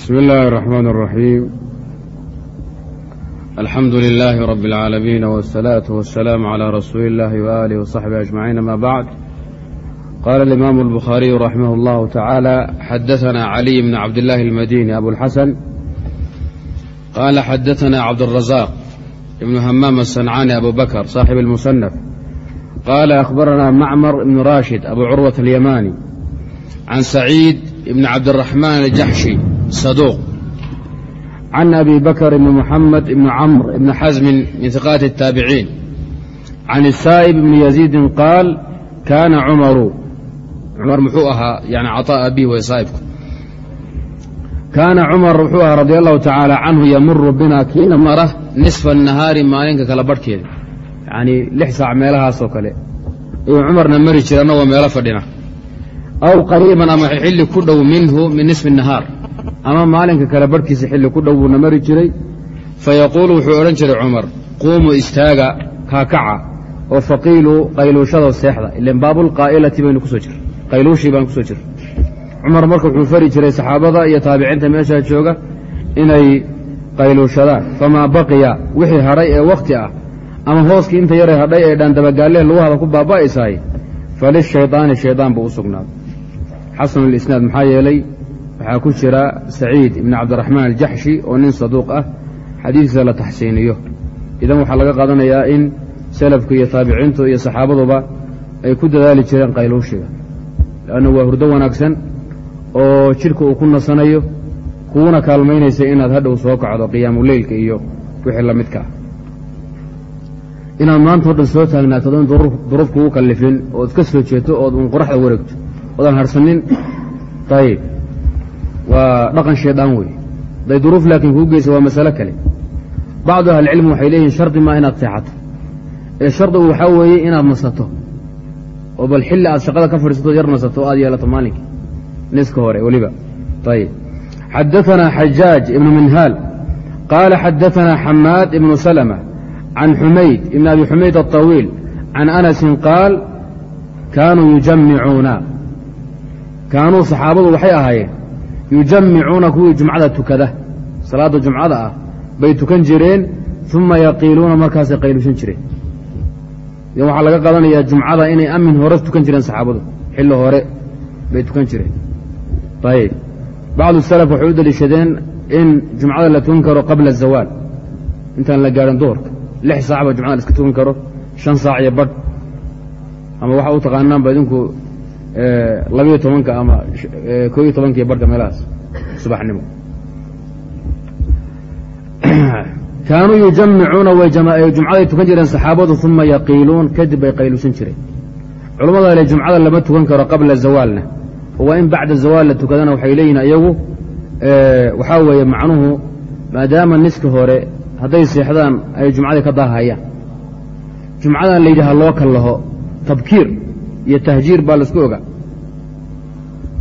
بسم الله الرحمن الرحيم الحمد لله رب العالمين والصلاة والسلام على رسول الله وآله وصحبه أجمعين ما بعد قال الإمام البخاري رحمه الله تعالى حدثنا علي بن عبد الله المديني أبو الحسن قال حدثنا عبد الرزاق بن همام الصنعاني أبو بكر صاحب المصنف قال أخبرنا معمر بن راشد أبو عروة اليماني عن سعيد بن عبد الرحمن الجحشي صدوق عن أبي بكر بن محمد بن عمرو بن حزم من ثقات التابعين عن السائب بن يزيد قال كان عمر cumar muxuu ahaa yani caطaa abi way saa'ibku kaana cumar wuxuu ahaa radi allahu tacaala canhu yamuru bina kiina mara nisfa الnahaari maalinka kala barhkeeda yacnii lix saac meelahaasoo kale ayuu cumarna mari jira annagoo meelo fadhina aw qariiban ama xilli ku dhow minhu min nisfi الnahaar ama maalinka kale barhkiisa xilli ku dhow buuna mari jiray. Fayaquulu wuxuu odhan jiray cumar quumuu istaaga kaakaca oo faqiiluu qayluushada seexda ilan baabulqaa'ilati baynu ku soo jira qayluushii baan ku soo jira cumar marka wuxuu fari jiray saxaabada iyo taabiciinta meeshaa jooga inay qayluushadaan. Famaa baqiya wixii hadhay ee wakhti ah ama hooskii inta yaray hadhay ee dhaandabagaallehe lagu hada ku baaba'aysahay falishaydaani shaydaan buu u sugnaaday. Xasanu lisnaad maxaa yeelay waxaa ku jira saciid ibni cabdiraxmaan aljaxshi oo nin saduuq ah. Xadiiskiisa la taxsiiniyo. Idan waxaa laga qaadanayaa in salafku iyo taabiciintu iyo saxaabaduba ay ku dadaali jireen qayluushiga. Lanna waa hurdo wanaagsan oo jidhka uu ku nasanayo kuuna kaalmaynaysa inaad hadhow soo kacdo qiyaamuleylka iyo wixii la midka ah. Inaad maantao dhan soo taagnaato odan duruuf kugu kallifin ood iska soo jeeto ood uun qoraxda wareegto oodan harsanin ayib waa dhaqan shaydaan wey haday duruuf laakiin kuu geysa waa masalo kale. Bacdu ahlicilmi waxay leeyihiin shardi maa inaad seexato. Ee shardigu waxaa weeye inaad nasato. Oo bal xilli aad shaqada ka fadhiisato yar nasato o aad yeelato maalinkii niska hore weliba. Ayb xadaanaa xajaaj ibnu minhaal. Qaala xadaanaa xamaad ibnu salma can xumayd ibn abi xumayd aطawiil can anasin qaal kaanuu yujamicuuna kaanuu saxaabadu waxay ahaayeen yujamicuuna kuwii jumcada tukada salaadda jumcada ah bay tukan jireen uma yaqiiluuna markaasay qaylushan jireen idan waxaa laga qaadanayaa jumcada inay amin hore tukan jireen saxaabadu xilli hore bay tukan jireen ayib bacdu salaf waxay u deliishadeen in jumcada la tukan karo qabla azawaal intaan la gaadhin duhurka lix saac ba jumcada la iska tukan karo shan saac iyo badh ama waxa u taqaanaanba idinku labiyo tobanka ama koo iyo tobankiiyo barhka meelahaas subaxnimo. Kaanuu yujamicuuna jumcaday tukan jireen saxaabadu uma yaqiiluun kadib bay qayluusan jireen culammada le jumcada lama tukan karo qabla zawaalna. Waa in bacda zawaal la tukadana waxay leeyihiin iyagu waxaa weeye macnuhu maadaama niska hore hadday seexdaan ay jumcadii ka daahayaan. Jumcadan layidhaha loo kallaho tabkiir iyo tahjiir baa laisku oga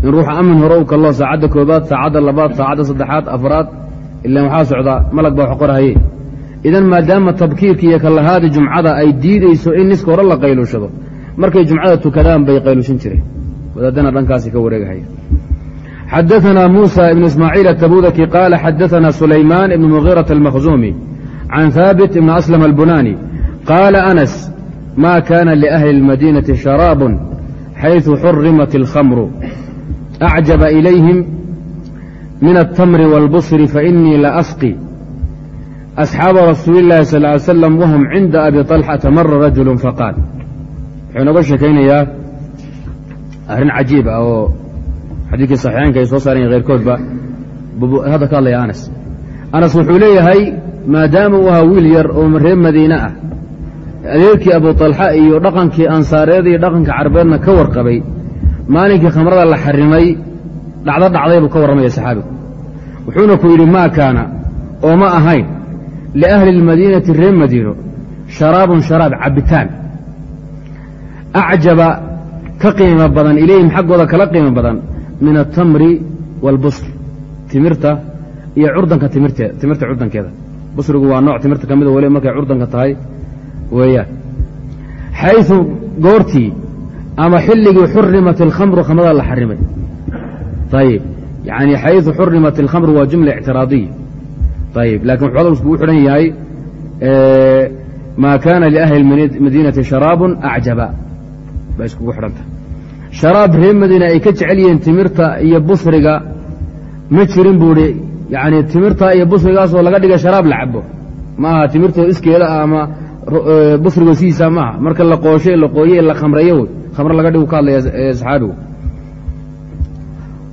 in ruuxa amin hore u kallo saacadda koobaad saacadda labaad saacadda saddexaad afraad ilaan waxaa socdaa malag baa wax qorahaye idan maadaama tabkiirka iyo kallahaadi jumcada ay diidayso in niska hore la qayluushado markay jumcada tukadaan bay qayluushan jireen wadaadana dhankaasi ka wareegahaya xadaثna muسى ibn ismaaciil atabudaki qaala xadaثna sulaymaan ibn mugiiraة اlmakhzumi can haabit ibn aslm albunani qaala anas ma kana liأhli اlmadinaةi sharaab xayثu xurimat اlkhamru أcjaba ilayhim min الtamri wاlbصri faإnii laasqi asxaaba rasuuli اllahi sal ly slam whm cinda abi طalxata mara rajulu faqaal wuxuu inooga sheekaynayaa arrin cajiib ah oo xadiidkii saxiixaynka ay soo saareen keyrkoodba hadda ka hadlaya anas anas wuxuu leeyahay maadaama uu ahaa wiil yar oo reer madiine ah adeerkii abu طalxa iyo dhaqankii ansaareed iyo dhaqanka carbeedna ka warqabay maalinkii khamrada la xarimay dhacdo dhacday buu ka warramaya saxaabigu wuxuuna ku yidhi maa kaana oo ma ahayn liahli اlmadiinati reer madiino sharaabun sharaab cabbitaan acjaba ka qiimo badan ilayhim xaggooda kala qiimo badan min atamri wاlbusr timirta iyo curdanka timirta curdankeeda busrigu waa nooc timirta ka mida waliba markay curdanka tahay weeyaan xayثu goortii ama xilligii xurimat اlkhamru khamrada la xarimay ayib yani xayثu xurimat اlkhamr waa jumla اctiraadiya ayb lakin wuxuu hadalku u xidhan yahay ma kana liahli madinati sharaab acjaba bay iskugu xidhanta sharaab reer madiina ay ka jecel yihiin timirta iyo busriga ma jirin buu hi yani timirta iyo busrigaasoo laga dhigay sharaab la cabo ma aha timirtoo iskeeda ama busrigo sidiisa maaha. Marka la qooshe la qooye la khamreeyo wey khamre laga dhigu ka hadlaya saxaabigu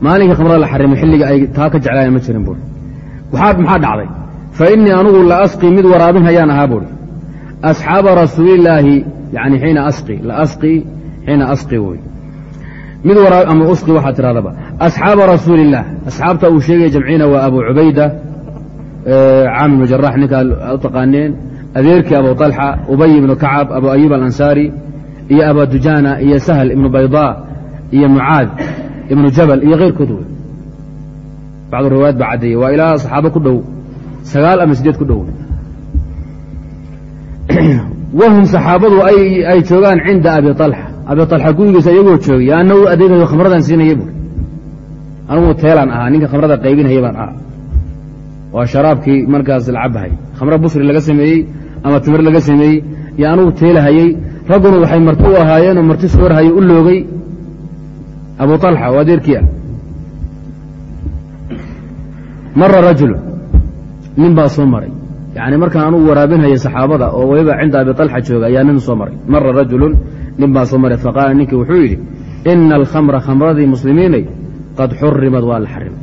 maalinkii khamrada la xarimay xilliga ay taa ka jeclaayeen ma jirin buui waxaa maxaa dhacday? Fa innii anugu la asqi mid waraabin hayaan ahaa buuhi asxaaba rasuulillaahi yani xiina asqi la asqi xiina asqi wey mid waraab ama usqi waxaa tirahdaba asxaaba rasuulillaah asxaabta uu sheegaya jamciina waa abu cubayda caamir bnu jarax ninkaa u taqaaneen adeerkii abu طalxa ubay ibnu kacab abu ayub alansaari iyo aba dujaana iyo sahl ibnu baydaa iyo mucaad ibnu jabal iyo keyrkood wey bacdu riwaayat baa caddeeyey waa ilaa saxaabo ku dhow. Sagaal ama sideed ku dhow. Wahum saxaabadu ay joogaan cinda abi alxa abi alxa gurigiisa iyagoo joogay. Anna u adeegayo khamradan siinaya buui anugu teelaan ahaa. Ninka khamrada qaybinaya baan ahaa. Waa sharaabkii markaas la khamre busri laga sameeyey ama timir laga sameeyey iyo anugu teelahayey. Ragguna waxay marti u ahaayeenoo marti soorhaye u loogay. Abu alxa oo adeerkii ah. Mara rajulu nin baa soo maray. Yani markaan anugu waraabinhaya saxaabada oo waliba cinda abi alxa jooga ayaa nin soo maray. Mara rajulun nin baa soo maray faqaala ninkii wuxuu yidhi ina alkhamra khamradii muslimiinay qad xurimad waa la xarimay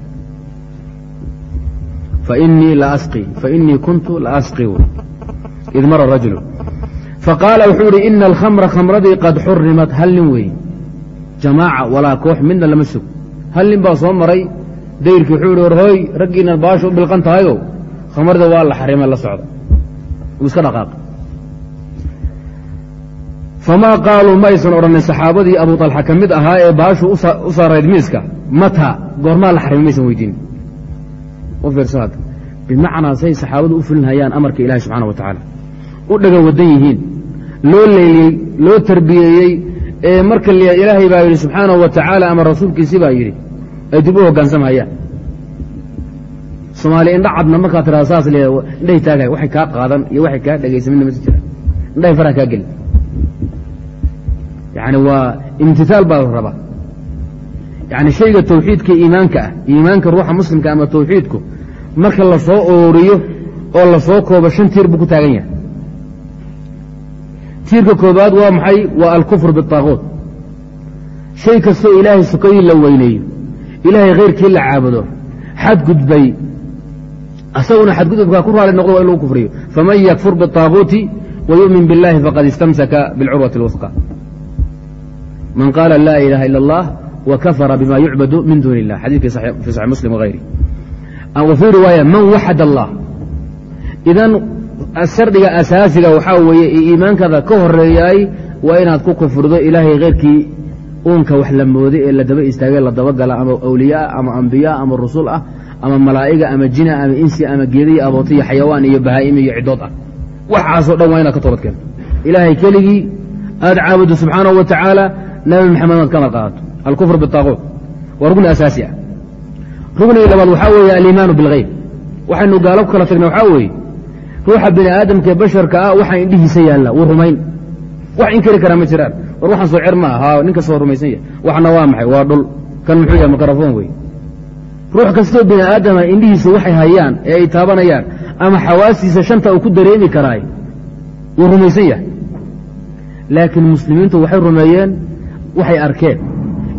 fainii la asqi fainii kuntu la asqi wy id mara rajulu faqaala wuxuu yidhi ina alkhamra khamradii qad xurimat hal nin weeye jamaaca walaa koox midna lama sug hal nin baa soo maray dayrkii wuxuu yidhi war hooy raggiinaad baasha u bilqan tahayow khamrada waa la xarimay la socda uu iska dhaqaaqay famaa qaaluu ma aysan odhanin saxaabadii abu alxa ka mid ahaa ee baashu u saarayd miiska mataa goormaa la xarimay maysan weydiin u fiirsa hadda bimacnaa say saxaabadu u fulinhayaan amarka ilahi subxana wa tacaala. U dhaga wadan yihiin. Loo leeyey loo tarbiyeeyey ee marka ilaahay baa yidhi subxaanahu wa tacaala ama rasuulkiisii baa yidhi ay dib u hoggaansamhayaan soomaali indha cadna tiraa saas le indhahay taagay waxay kaa qaadan iyo waxay kaa dhegaysa midna masi jira. Indhahay faraha kaa geli yani waa imtitaal baa la rabaa. Yani shayga tawxiidka iimaanka ah iimaanka ruuxa muslimka ama tawxiidku marka la soo ooriyo oo la soo koobo shan tiir buu ku taagan yahay tiirka koobaad waa maxay waa alkufr biطaaquut shay kastoo ilaahay sukadii la weyneeyo ilaahay khayrkii la caabudo xadgudbay asaguna xadgudubkaa ku raali noqdo waa in lagu kufriyo faman yakfur biطaaquuti wayu'min biاllahi faqad istamsaka biاlcurwati اlwusqa man qaala laa ilaha ila اllah wkafara bima yucbadu min duuni اllah xadidkii fi saxi muslim wغayri fii riwaaya man waxad allah. Idan shardiga asaasiga waxaa weeye iimaankaada ka horeeyaay waa inaad ku kufurdo ilaahay kheyrkii uunka wax la mooday ee la daba istaagay la dabagala ama awliyaa ama ambiyaa ama rusul ah ama malaa'iga ama jina ama insi ama geediyo aboota iyo xayawaan iyo bahaa'im iyo cidood ah. Waxaasoo dhan waa inaad ka toobad keento ilaahay keligii aad caabudo subxaanahu wa tacaala nabi maxamed aad kana qaadato alkufr biطaaquut waa rugni asaasi ah rugniga labaad waxaa weeye aliimaanu bilgeyb waxaynu gaalo ku kala tagna waxaa weeye ruuxa bini aadamkaee basharka ah waxaa indhihiisa yaalla wuu rumayn. Wax inkari karaa ma jiraan. War waxaan soo cer maa ha nin rumaysan yahay. Waxna waa maxay? Waa dhul. Kan muxuu yahay? Mikrofon wey ruux kastoo bini aadama indhihiisa waxay hayaan ee ay taabanayaan ama xawaastiisa shanta uu ku dareemi karaay wuu rumaysan yahay. Laakiin muslimiintu waxay rumeeyeen waxay arkeen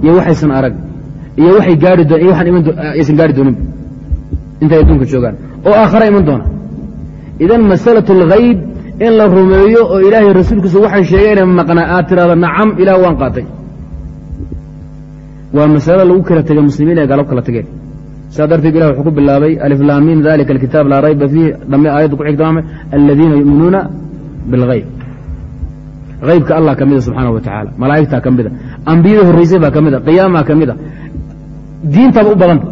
iyo waxaysan arag iyo waxay gaari doon iyo waxaan iman aysan gaari dooninba intay adduunka joogaan. Oo aakhara iman doona. Idan masalatu alghayb in la rumeeyo oo ilaahay rasuulkiisa waxay sheegeen maqnaa aad tiraahdo nacam ilaah waan qaatay. Waa masalo lagu kala tegay muslimiin ee galab kala tegeen. Saa darteed ilah wuxuu ku bilaabay aliflaamiin dalika alkitaab laa rayba fiih dhamme aayadda ku xigtaame aladiina yu'minuuna bilghayb haybka allah ka mida subxaana wa tacaala malaa'igtaa ka mida ambiyada horraysay baa ka mida qiyaamaa ka mida diintaaba u badanta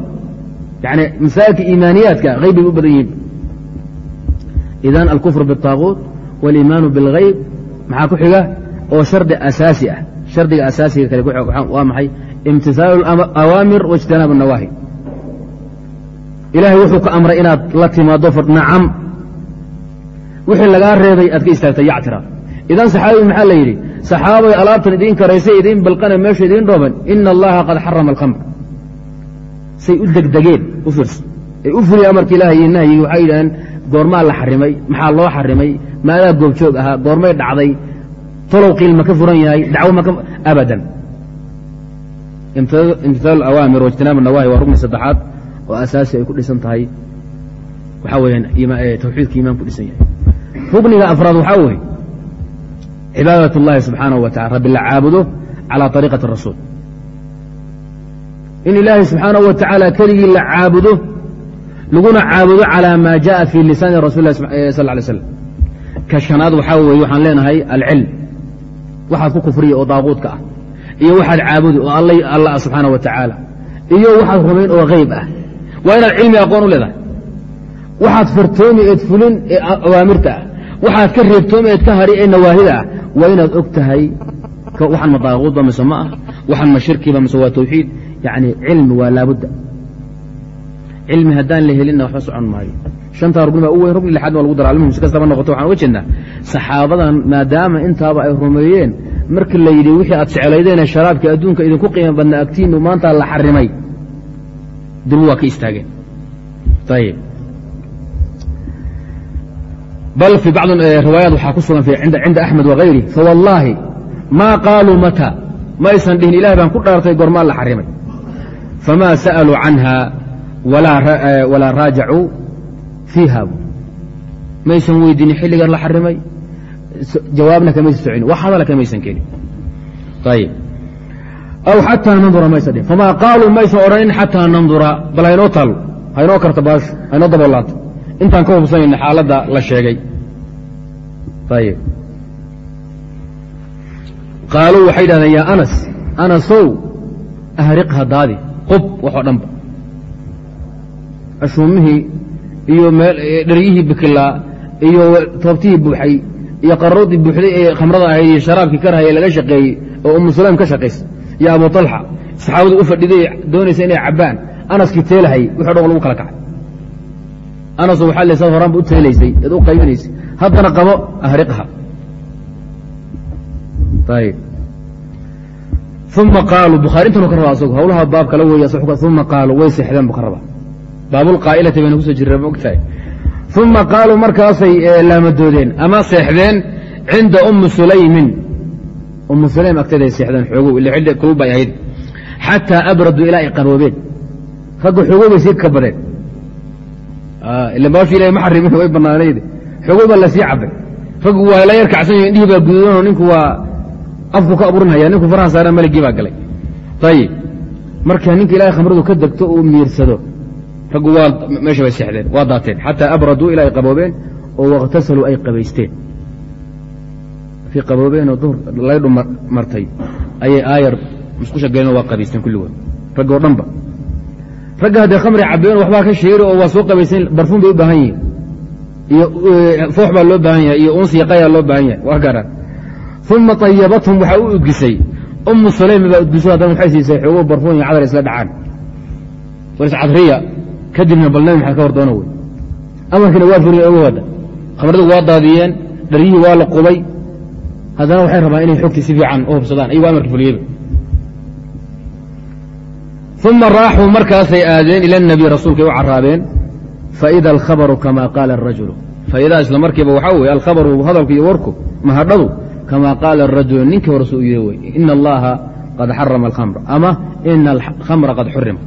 yani masaa'ilka iimaaniyaadka hayb bay u badan yihiin idan alkufr biالطaaquut wاliimaanu biاlghayb maxaa ku xiga oo shardi asaasi ah shardiga asaasiga kale waa maxay imtisaalu awaamir waاjtinaab الnawaahi ilaahay wuxuu ka amray inaad la timaado nacam wixii lagaa reebay aad ka istaagtay yactira idan saxaabigu maxaa la yidhi saxaabay alaabtan idiin karaysay idiin balqana meesha idiin dhooban ina allaha qad xarama alkhamr say u degdegeen u fiirsa ay u fuliyeen amarka ilahay iyo nahyigi waxay yidhahdeen goormaa la xarimay maxaa loo xarimay maadaa goobjoog ahaa goormay dhacday tolow qiil ma ka furan yahay dacwo maka abadan imtithaalu awaamir waijtinaab nawahi waa rugni saddexaad oo asaasi ay ku dhisan tahay waxaa weyaan tawxiidka imaan ku dhisan yahay rugniga afraad waxaa weeye cibaadat اllahi subxaanaه wa tacala rabbi la caabudo calى طariiqati rasuul in ilaahay subxaanaه wa tacaala keligii la caabudo laguna caabudo calى ma jaءa fi lisaani rasul lah sal lay slam ka shanaad waxaa weeye waxaan leenahay alcilm waxaad ku kufriya oo daaquudka ah iyo waxaad caabudi oo alla subxaana wa tacaala iyo waxaad rumayn oo hayb ah waa inaad cilmi aqoon u leedahay waxaad fartoomi eed fulin ee awaamirta ah waxaad ka reebtoomi eed ka hari ee nawaahida ah waa inaad og tahay waxaan ma daaquudba mise ma ah waxaan ma shirkiba mise waa tawxiid yacni cilmi waa laabudda cilmi haddaan la helinna waxba socon maayo shantaa rugni baa u weyn rugni lixaad waa lagu dara almuhim si kastaba noqoto waxaan uga jeednaa saxaabadan maadaama intaaba ay rumeeyeen markii la yidhi wixii aad jeclaydeene sharaabkii adduunka idinku qiimo badnaa agtiinu maanta la xarimay durbu waa ka istaageen ayib bal fii bacd riwaayaat waxaa ku sugan cinda axmed wakayri fawallaahi maa qaaluu mata maysan dhihin ilahay baan ku dhaartay gormaa la xarimay famaa sa'aluu canha walaa raajacuu fiiha maysan weydiinin xilligan la xarimay jawaabna kamaysan socin wax hadala kamaysan kelin ayib aw xataa nandura maysa famaa qaaluu maysan odhanin xataa nandura bal haynoo taalo haynoo karta baashu haynoo daboolaato intaan ka hubsanayna xaaladda la sheegay ayib qaaluu waxay yidhahdeen yaa anas anasow ahriqha daadi qub waxoo dhanba. Ashuumihii iyo dheryihii bikilaa iyo toobtihii buuxay iyo qararoodii buuxday ee khamrada ahayd iyo sharaabkii karhaya laga shaqeeyey oo umu sulaym ka shaqaysa iyo abu talxa saxaabadu u fadhiday doonaysa inay cabbaan anaskii teelahay wixo dhan lagu kala kacay. Anaso waxaa le saad horaanba u teelaysay eed u qaybinaysay. Haddana qabo ahriqha uma qaaluu bukhaari intanu ka raba asagu hawlaha baab kala weeye uma qaaluu way seexdeen bu ka raba baabulqaa'ilati bayna ku soo jirra ma ogtahay uma qaaluu markaasay laamadoodeen ama seexdeen cinda ummi sulaymin ummu sulaym agteeday seexdeen xoogow ila xilli kulul bay ahayd xataa abraduu ilaa ay qaboobeen ragga xoogow bay sii kabadeen ila baashu ilahay ma xarimin way bannaanayde xoogow baa la sii cabay raggu waa la yar kacsan yahi indhihii baa gududanoo ninku waa afku ka aburinhaya ninku faraha saaraan maligii baa galay. Ayib marka ninka ilahay khamradu ka degto uu miirsado raggu meesha bay seexdeen waa daateen. Xataa abraduu ilaa ay qaboobeen oo wakhtasaluu ay qabaysteen. Markay qaboobeenoo duhur laydhu martay. Ayay aayar musqusha geleenoo waa qabaysteen kulligood raggo dhanba. Ragga haddee khamri cabeen waxbaa ka sheeri oo waa soo qabaysayn barfuun bay u baahan yihiin. Iyo foox baa loo baahan yahay iyo unsi iyo qayaa loo baahan yahay. Waa garan uma طayabathum waxaa u udgisay umu sulaymi baa udgiso haddana waxay siisay xoogo barfuun iyo cadar isla dhacaan. Cadriya kadibna bal nabi maxamed ka hor wey. Amarkiina waa furiyen oga wada. Khamradu waa daadiyeen dharyihii waa la qubay. Haddana waxay rabaan inay xogtii si fiican u hubsadaan. Ayagoo amarka fuliyeyba uma raaxuu markaasay aadeen ila nabiy rasuulkay u caraabeen faida alkhabaru kama qaala arajulu faidaa isla markiiba waxaa weye alkhabaru hadalku iyo warku mahadhadu kama qaala rajul ninkii horse uu yidhi wey ina allaha qad xarama alkhamra ama ina alkhamra qad xurima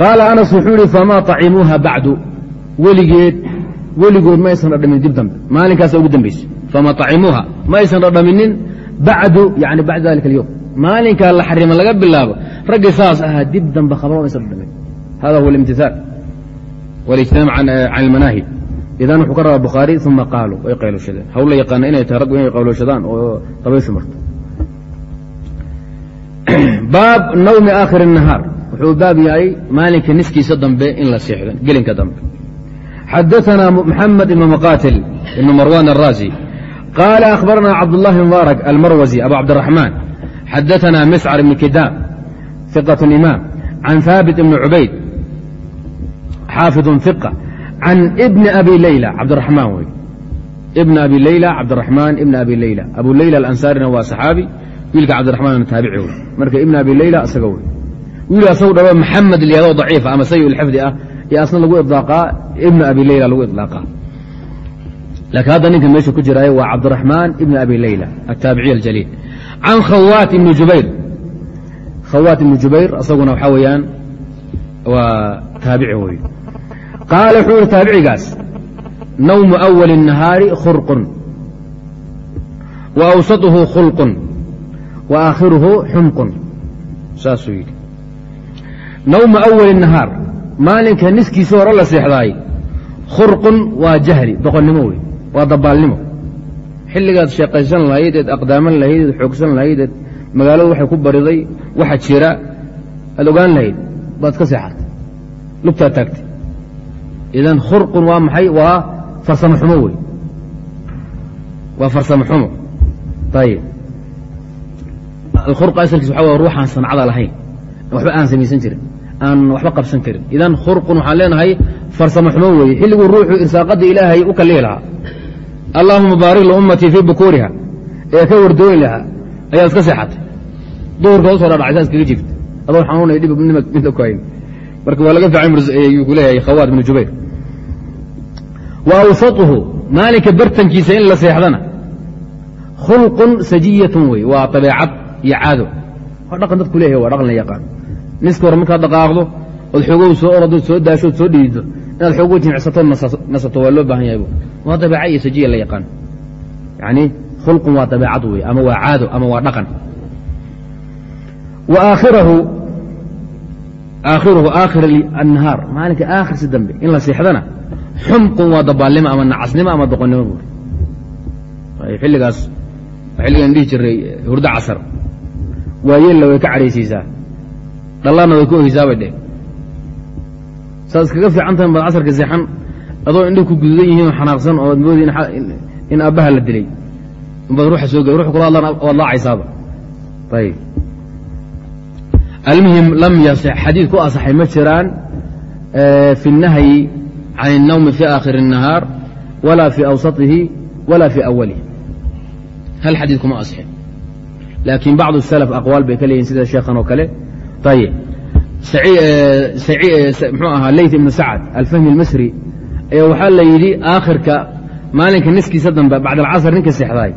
qaala anas wuxuu ihi famaa acimuuha bacdu weligeed weligood ma dhadhamin dib dambe maalinkaasa ugu dambaysa famaa acimuuha ma dhadhaminin bacdu yani bacda dalika alyowm maalinkaa la xarima laga bilaabo raggii saas ahaa dib dambe khamra ma dhadhamin hada huwa اlimtihaal walijtinaac can almanaahi idan wuxuu ka rabaa bukhaari uma qaaluu way qayloshadeen hawla yaqaana inay tahay raggu inay qaylooshadaan oo dabayshu marto baab nawmi aakhir الnahaar wuxuu baab yahay maalinka niskiisa dambe in la seexdo gelinka dambe xadaثna mxamed ibn maqatil ibn marwan الrazi qaala akhbarana cabdالlahi mubaarak almarwazi abu cabdالraxmaan xadaثna miscr ibn kidaam ثiqaة imaam can haabit ibn cubayd xaafidun iqa can ibni abi leyla cabdiraxmaan wey ibn abi leyla cabdiraxmaan ibn abi leyla abu leyla alansaarina waa saxaabi wiilka cabdiraxmaan taabici wey marka ibn abi leyla isaga wey wiil asagu dhabo maxamed lyado daciifa ama sayi lxifdi ah iyo asna lagu ilaaqaa ibn abi leyla lagu ilaaqaa laakiin hadda ninka meesha ku jiraayo waa cabdiraxmaan ibn abi leyla ataabiciy aljaliil can khawaat ibni jubayr khawaat ibni jubayr isaguna waxaa weeyaan waa taabici wey qaala wuxuu yihi taabicigaas nawmu awali الnahaari khurqun wa awsaطuhu khulqun wa aakhiruhu xumqun saasuu yidhi nawmu awali nahaar maalinka niskiisa hore la seexdaay khurqun waa jahli doqonnimo wey waa dabaalnimo xilligaad sheeqaysan lahayd eed aqdaaman lahayd eed xoogsan lahayd eed magaaladu waxay ku bariday waxa jira aad ogaan lahayd baad ka seexatay lugtaa taagtay idan khurqun waa maxay waa farsamo xumo wey waa farsamo xumo ayib alkhurqa asalkiisa waxa w ruuxaan sancada lahayn waxba aan samaysan jirin aan waxba qabsan karin idan khurqun waxaan leenahay farsamo xumo weeye xilliguu ruuxu irsaaqadda ilaahay u kallihi lahaa allaahuma baarik liummatii fii bukuuriha ee ka wardooni lahaa ayaad iska seexatay duhurka u soo dhadhacay saas kaga jirta adoo xanuunaya dhib midna ku hayn marka waa laga fiican ku leeyahay khawaat bnu jubayr. Wa awsatuhu maalinka bartankiisa in la seexdana khulqun sajiyatun wey waa dabeecad iyo caado. Waa dhaqan dadku leeyahay waa dhaqan la yaqaan. Niska hore markaad dhaqaaqdo ood xoogow soo orodood soo daashood soo dhiido inaad xoogo jimicsatood nasato waa loo baahan yahay waa dabeeca iyo sajiya la yaqaan. Yani khulqun waa dabeecad wey ama waa caado ama waa dhaqan. Wa aakhirahu aakhiruhu aakhir annahaar maalinka aakhirsi dambe in la seexdana xumqun waa dabaalnimo ama nacasnimo ama doqonnimo buuri xilligaas xilligan dhihi jiray hurdo casar waayeella way ka cadhaysaysaa dhallaanna way ku oheysaa bay dheh saad iskaga fiican tahay baad casarka seexan adoo indhihi ku gududan yihiin oo xanaaqsan oo ad moodi in aabbaha la dilay inbaad ruuxa soo gey rux kula hadlaan waad laacaysaaba ayib almuhim lam yasix xadiid ku asaxay ma jiraan fi الnahyi can الnawmi fi aakhiri الnahaar wala fi awsatihi wala fi awalihi hal xadiid kuma asixin laakiin bacdu الsalaf aqwaal bay ka leeyihin sida sheekhan oo kale ayib mxuu ahaa leyt ibnu sacad alfahmi اlmasri ayaa waxaa la yidhi aakhirka maalinka niskiisa dambe bacd alcasr ninka seexdaay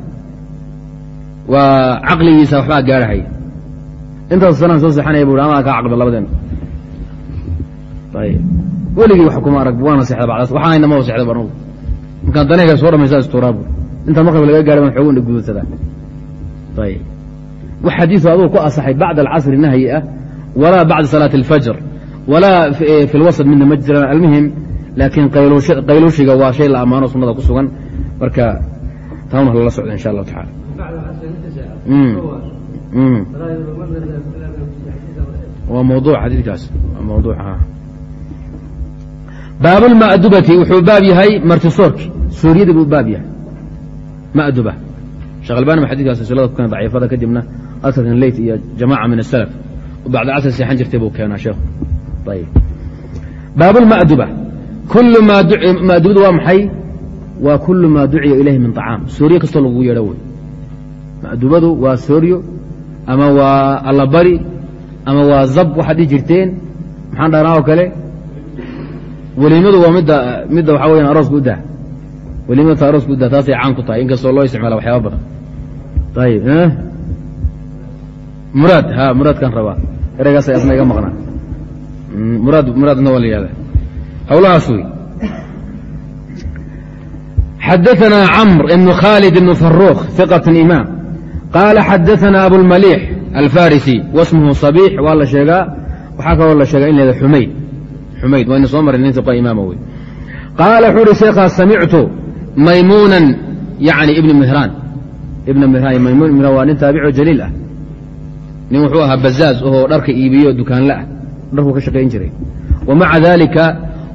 waa caqligiisa waxbaa gaadhahay intaas sanaan soo seexanaya bu amaa kaa caqdo labadeen weligii wax kuma arag waana seexda bacdaas. Waxaana ma seexda anugu markaan danayga soo dhamaysaa istuuraa bu intaa maqrib laga gaadhay baan xoogo indha gududsadaa ayb wax xadiisu adugu ku asaxay bacda alcasri nahyi ah walaa bacda salaati alfajr walaa fi lwasط midna ma jiraan almuhim laakiin qayluushiga waa shay la ammaano sunnada ku sugan. Marka taana lala socda insha allahu taala waa mawdu xadiikaas waa mawdu baabulma'dubati wuxuu baab yahay martisoorki suuryada buu baab yahay. Ma'duba. Sheekh albani ba xadikaas silsilada ku keena daciifada kadibna asarkan leyt iyo jamaca min asalaf bacda casr seexan jirtay buu keenaa sheekhu ayb baabulma'duba kullu maa ma'dubadu waa maxay? Waa kullu maa duciya ilayhi min طacaam sooryo kastoo lagugu yeedho wey. Ma'dubadu waa sooryo ama waa allabari ama waa zab waxaad dhihi jirteen maxaan dhahnaa oo kale? Weliimadu waa midda midda waxaa weyaan arooska u dah weliimada ta arooska u dah taasay caan ku tahay inkastoo loo isticmaala waxyaaba badan. Ayib eh? muraad ha muraadkaan rabaa. Ereygaasa asna iga maqnaa. Mm, muraad muraadna waa la yihahda hawlahaas wey. Xadaثna camr ibn khaalid ibn faruuq iqة imaam qaala xadaثna abulmaliix alfarisi wasmhu صabiix waa la sheegaa waxaa kaloo la sheegaa in la xumayd xumayd wayna soo maray nin iqa imaama wey qaala wuxuu uhi samictu maymuunan yani ibn mihraan ibna mihraan maymuun ibn waa nin taabico jaliil ah nin wuxuu ahaa bazaaz oo dharka iibiyo dukaanle ah dharkuu ka shaqayn jiray wa maca daalika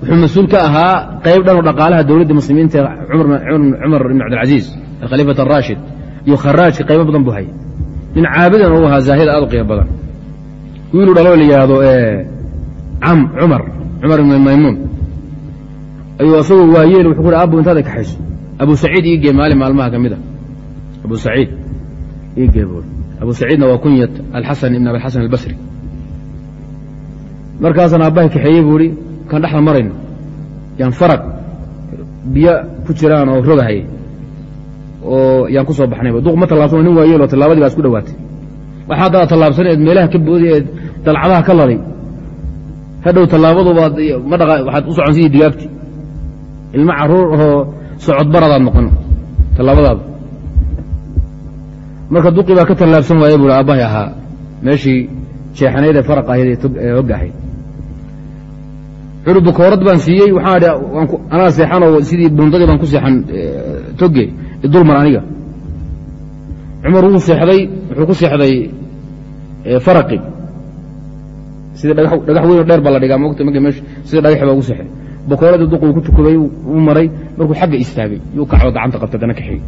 wuxuu mas'uul ka ahaa qayb dhanoo dhaqaalaha dowladda muslimiinta cumar ibn cabdilcaziiz alkhaliifat araashid iyo kharaajka qaybo badan buu hayay. Nin caabidan u ahaa zaahida aad u qiimo badan. Wiiluu dhaloo la yidhaahdo cumar cumar ibn maymuun. Ayuu asagoo waayeel wuxuu ku abu intaada kaxayso. Abu saciid ii gee maalin maalmaha ka mid a. Abu saciid ii gee buui abu saciidna waa kunyat alxasan ibn abialxasan albasri. Markaasaan aabbahay kaxeeyey buu ihi kan dhexda marayno. Yaan farag biyo ku jiraan oo rogahay oo yaan ku soo duq ma tallaabsan nin waayeel oo tallaabadii baa isku dhowaatay waxaa haddaad tallaabsan eed meelaha ka boodi eed dalcadaha ka laday hadhow tallaabadubaad ma dhaqa waxaad u socon sidii digaagti. Ilmo carruur oo socod baradaad noqon tallaabadaada marka duqii baa ka tallaabsan waaya buui aabbahay ahaa meeshii jeexanayd ee faraq ahayd ee hogga ahayd. Cunubu koorad baan siiyey waxaan idhi anaa seexan oo sidii bundadii baan ku seexan toge idulmar aniga. Cumar wuu seexday wuxuu ku seexday faraqi. Sidii dhagax weyn oo dheer baa la dhigaa mogta marka meesha sidii dhagaxi baa ugu seexay. Bakooradii duq uu ku tukaday uu maray markuu xagga istaagay yuu kacdo gacanta qabtay dana kaxeey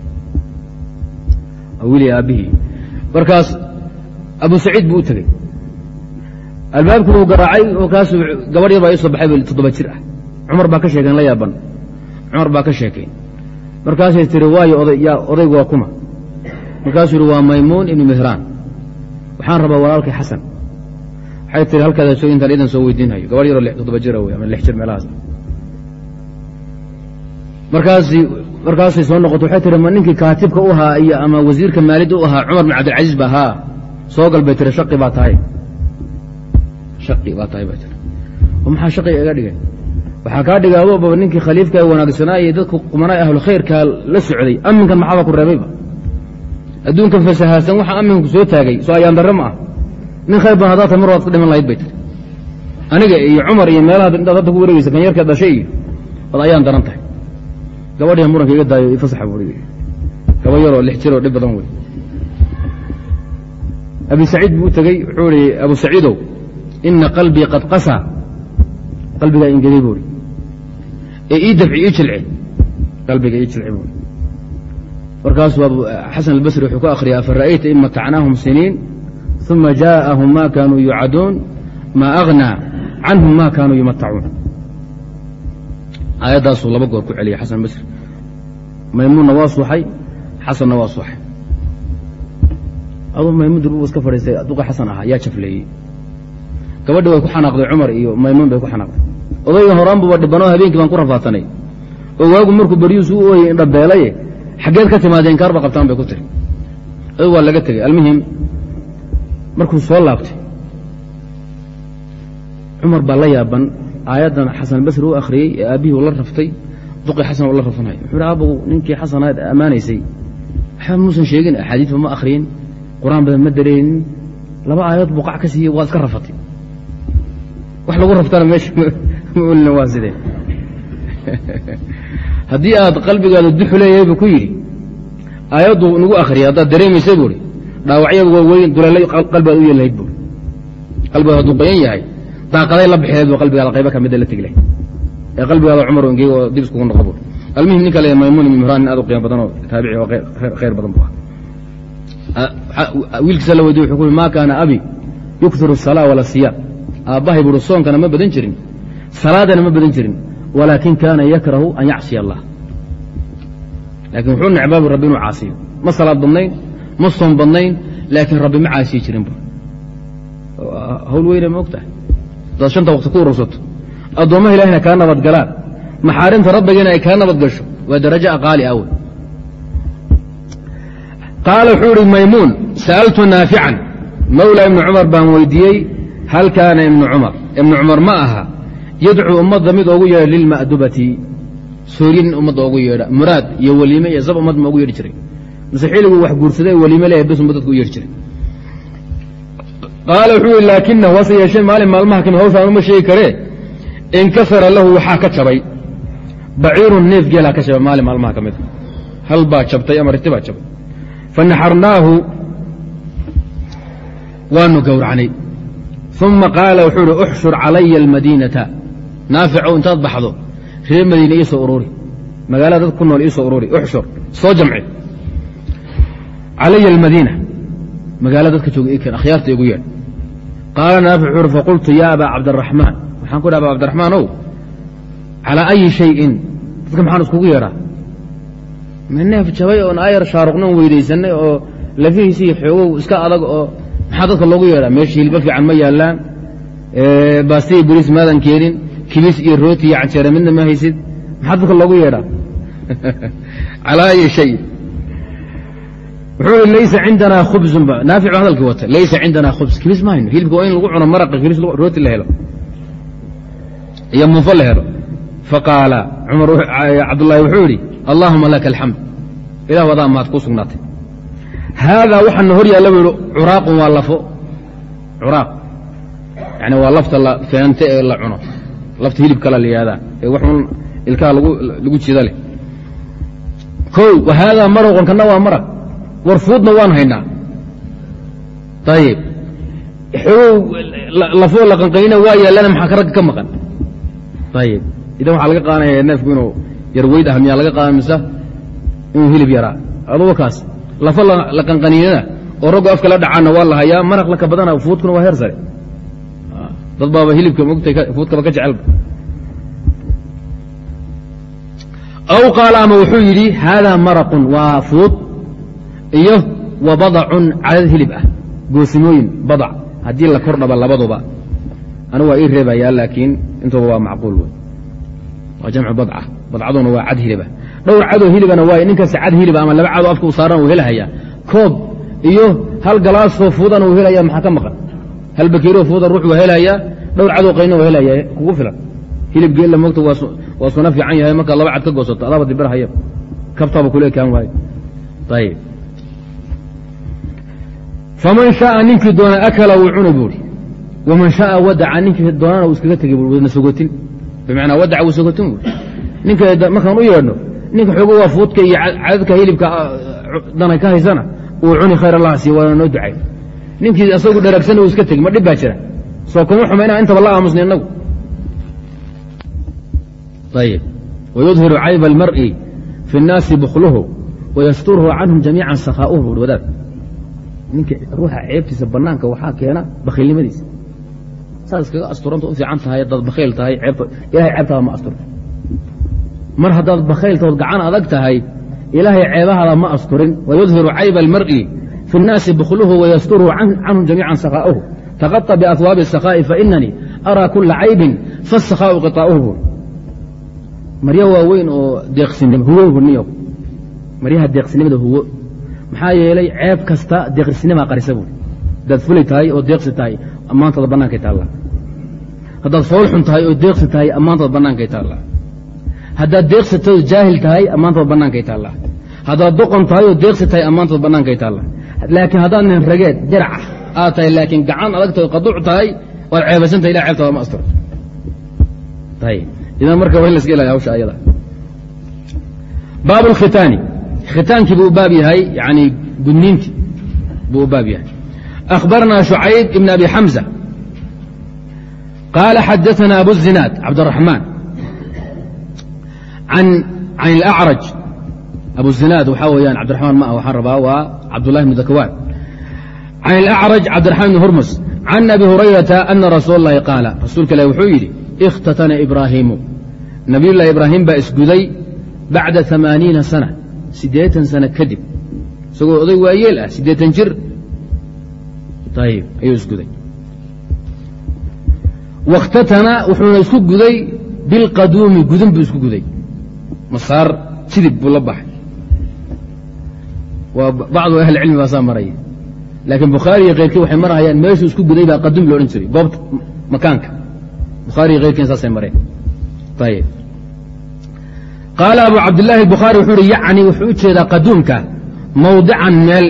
wiili aabbihii. Markaas abu saciid buu u tegey albaabkii uu garaacay markaasu gabadh yar baa ii soo baxay toddoba jir ah. Cumar baa ka sheekeen la yaaban. Cumar baa ka sheekay markaasay tiri waayo yaa odaygu waa kuma. Markaasuu yihi waa maymuun ibnu mihraan. Waxaan rabaa walaalkay xasan. Waxay tiri halkaada joog intaan idan soo weydiinhayo. Gabadh yaroo toddoba jira wey ama lix jir meelahaas. Markaasi markaasay soo noqoto waxay tiri ma ninkii kaatibka u ahaa iyo ama wasiirka maalidda u ahaa cumar bin cabdilcaziiz ba haa soo gal bay tiri shaqi baa tahay. Shaqi baa tahay bay tiri. Maxaa shaqiga iga dhigay waxaa kaa dhigay adoba ninkii khaliifka wanaagsanaa iyo dadka qumanaa ahlu khayrkaa la socday. Aminkan maxaaba ku reebayba adduunkan fasahaadsan waxa aminkanku soo taagay. Soo ayaan darre ma ah. Nin khayr badan haddaa ta mar waad ka dhiman lahayd bay tiri aniga iyo cumar iyo meelaha intaad hadda ku wareegeysa kan yarka dhashay iyo wad ayaan daran tahay. Gabadhiha muranka iga daayo fasaxa bui gaba yaroo lix jiroo dhib badan wey. Abi saciid buu tegey wuxuu ihi abu saciidow ina qalbii qad qasaa qalbigaa ingegey buui ee ii dafci ii jilce qalbiga ii jilci buui markaasuu xasan albasri wuxuu ku akhriyay afa ra'ayta in matacnaahum siniin uma jaaءahum ma kaanuu yucaduun ma agnaa canhum ma kaanuu yumatacuun aayaddaasuu laba goor ku celiyay xasan basri maymuunna waa suuxay xasanna waa suuxay aduu maymuun durbu iska fadhiistay duqa xasan ahaa yaa jafleeyey. Gabadhi way ku xanaaqday cumar iyo maymuun bay ku xanaaqday odayga horaanbuba dhibbanoo habeenkii baan ku rafaatanay oo waagu markuu baryuusu u ooyey indhabeelaye xaggeed ka timaadeen kaarba qabtaan bay ku tiri. Adug waa laga tegey. Almuhim markuu soo laabtay cumar baa la yaaban. Aayaddan xasan basri u akhriyey ee aabbihii uu la raftay duqii xasan uu la rafanaya wuxuu hi aabagu ninkii xasanaad ammaanaysay waxba muusan sheegin axaadiidba ma akhriyin qur'aan badan ma dareenin. Laba aayadood buu qac ka siiyey waa iska rafatay. Wax lagu raftana meesha ma olina waa sidee haddii aad qalbigaada duxu leeyahay buu ku yidhi aayaddu nagu akhriyay haddaad dareemaysay buuhi dhaawacyaba waaweyn duleelay qalbigaad u yeelahayd buui qalbigaad hadduu qoyan yahay daaqaday la bixileed bu qalbigaada qayba ka mida la tegi lahay. Ee qalbigaada cumar ingey oo dib iskugu noqo buui almuhim ninka le maymuun ibn mihran nin aad u qiimo badan oo taabici oo khayr badan bu ah wiilkiisa la weydiye wuxuu ku ui ma kaana abi yukhiru الsalaa wala siyaam. Aabbahay buuri soonkana ma badan jirin salaadana ma badan jirin walaakin kaana yakrahu an yacsiya allah. Laakiin wuxuu necbaabu rabbi inuu caasiyo. Ma salaad badnayn ma soon badnayn laakiin rabbi ma caasiyi jirin bu hawl weyne ma og tahay hadaad shanta waqti ku urursato addoommaha ilahina kaa nabad galaan. Maxaarimta rabbigiina ay kaa nabad gasho waa darajo aqaali wey qaala wuxuu ihi maymuun sa'altu naafican. Mawla ibni cumar baan weydiiyey hal ibnu cumar? Ibnu cumar ma aha yadcuu ummadda mid oogu yeedha lilma'dubati sooryin ummadda oogu yeedha. Muraad iyo weliime iyo sab ummad ma ogu yeedhi jiray. Mase xilliguu wax guursaday weliime leeyahay bes umma dadku u yeedhi jiray. Qaala wuxuu ihi laakinahu hase yeeshee maalin maalmaha ka mid hawshaan uma sheegi karee inkasara lahu waxaa ka jabay. Baciirun neef geelaa ka jabay maalin maalmaha ka mid hal baa jabtay ama riti baa jabay. Fanaxarnaahu waanu gowracnay uma qaala wuxuu ihi uxshur calaya almadiinata naaficow intaad baxdo reer madiine iisoo ururi magaalada dad ku nool iisoo ururi uxshur soo jamci calaya almadiina magaalada dadka jooga ikeen akhyaarta igu yeedh qaala naafic wuxuu uhi faqultu ya abaa cabdaraxmaan waxaan ku dhi aba cabdiraxmaan ow calaa ayi shayin dadka maxaan iskugu yeedhaa ma jabay oon ayar shaaruqnan weydaysanay oo lafihiisii xoogow iska adag oo maxaa dadka loogu yeedhaa meesha hilba fiican ma yaallaan baastiya beriis maadan keenin kibis iyo rooti iyo canjeere midna ma haysid? Maxaa dadka loogu yeedhaa calaa ayi shay. Wuxuu i laysa cindanaa khubzun naafic ba hadalkii wata laysa cindanaa khubs. Kibis ma hayno hilibka waa in lagu cuno maraqa kibis rooti la helo. Iyo muufo la helo. Faqaala cabdullaahi wuxuu yidhi allaahuma laka alxamd. Ilah wadaa maad ku sugnaatay. Haadaa waxaana hor yaalla buu yihi curaaqun waa lafo. Curaaq. Yani waa lafta la feente ee la cuno lafta hilibka la yihahdaa ee waxun ilkaha lagu jida leh. O wa haadaa maraqun kana waa maraq warfuudna waan haynaa. Ayib xogow lafoo la qanqayna waa yaallana maxaa ragga ka maqan? Ayib idan waxaa laga qaadanaya neefku inuu yarweyd miyaa laga qaadan mise inuu hilib yaraa aduba kaas lafo la qanqaniinana oo raggu afka la dhacaanna waa la hayaa maraq laka badana fuudkuna waa heer sare dad baaba hilibka mogtay fuudkaba ka jecelba aw qaala ama wuxuu yidhi haadaa maraqun waa fuud iyo wa badacun cadad hilib ah goosimooyin badac. Haddii la kor dhaba labaduba anigu waa ii reebayaa laakiin intuba waa macquul wey waa jamcu badca badcaduna waa cad hiliba dhowr cadoo hilibana waay ninkaas cad hiliba ama laba cadoo afka u saaran uu helahayaa koob iyo hal galaasoo fuudana uu helaya maxaa ka maqan hal bakeeroo fuudan ruux waa helayaa dhowr cadoo qayna waa helaya. Kugu filan. Hilib geella mogta waa suna fiican yahay. Markaad laba cad ka goosato adaaba dibirhaya kabtaaba kula ekaan waayo ayib faman shaaa ninkii doona akala wuu cuni buuri. Waman shaaa wadaca ninkii doonana uu iskaga tegey buuri. Wadna sogotin. Bimacnaa wadaca wuu sogotin buuri. Ninka markaan u yeedhno ninka xoogo waa fuudka iyo cadadka hilibka danay ka haysana uu cuni khayr allah siiy waana noo ducay ninkii asagu dharagsan uu iska tegi ma dhib baa jira. Soo kuma xumayna intaba la aamusna innagu ayib wayudhiru cayba almar'i fi الnaasi bukluhu wayasturhu canhum jamiica sakhaa'uhu buui wadaad. Ninka ruuxa ceebtiisa bannaanka waxaa keena bakhiilnimadiisa. Saad iskaga asturanta u fiican tahay haddaad bakhiil tahay ilahay ceebtaada ma asturto. Mar haddaad bakhiil tahood gacan adag tahay ilaahay ceebahaada ma asturin. Wayudhiru cayba almar'i fi الnaasi bukluhu wayasturhu canhum jamiica sakhaa'uhu taqaطa biahwaabi الsakhaa'i fainanii araa kula caybin faالsakhaa'u qiطaa'uhu buui maryo waaweyn oo deeqsinimo huwo huniyo maryaha deeqsinimada huwo maxaa yeelay ceeb kasta deeqsinimaa qarisa buui haddaad fulay tahay oo deeqsi tahay ammaantaada bannaankay taallaa haddaad foolxun tahay oo deeqsi tahay ammaantaada bannaankay taallaa haddaad deeqsi tahay oo jaahil tahay ammaantaada bannaankay taallaa haddaad doqon tahay oo deeqsi tahay ammaantaada bannaankay taallaa laakiin haddaad nin rageed diraca aad tahay laakiin gacan adag tahay qaduuc tahay waad ceebaysan tahay ilah ceebtaada ma asturto ayb idan marka waa in laska ilaya hawsha ayada baab اlkhitaani khitaankii buu u baab yahay yani gudniintii buu u baab yahay أخbarna شhucayb ibn abi xamزة qaala xadaثna abu الzinaad cabdالرaحmaan can الأcraj abu abuzinaad waxaa weyaan cabdiraxmaan ma ah waxaan rabaa waa cabdulahi bn zakwaan can ilacraj cabdiraxmaan bn hurmus can abi hurayrata ana rasuul اllahi qaala rasuulka ilahi wuxuu yidhi ikhtatana ibraahiimu. Nabiyullahi ibraahim baa isguday bacda amaaniina sana siddeetan sano kadib. Isagoo oday waayeel ah siddeetan jir. Ayb ayuu isguday. Wakhtatana wuxuuna isku guday bilqaduumi gudin buu isku guday. Masaar jidib buu la baxay waa bacdu ahli cilmi baasaa maraya laakiin bukhaari iyo keyrkii waxay marhayaan meeshuu isku guday baa qaduum lo odhan jiray goobta makaanka. Bukhaari iyo keyrkiin saasay mareen. Ayib qaala abu cabdillaahi bukhaari wuxuu uhi yacni wuxuu u jeedaa qaduumka mawdican meel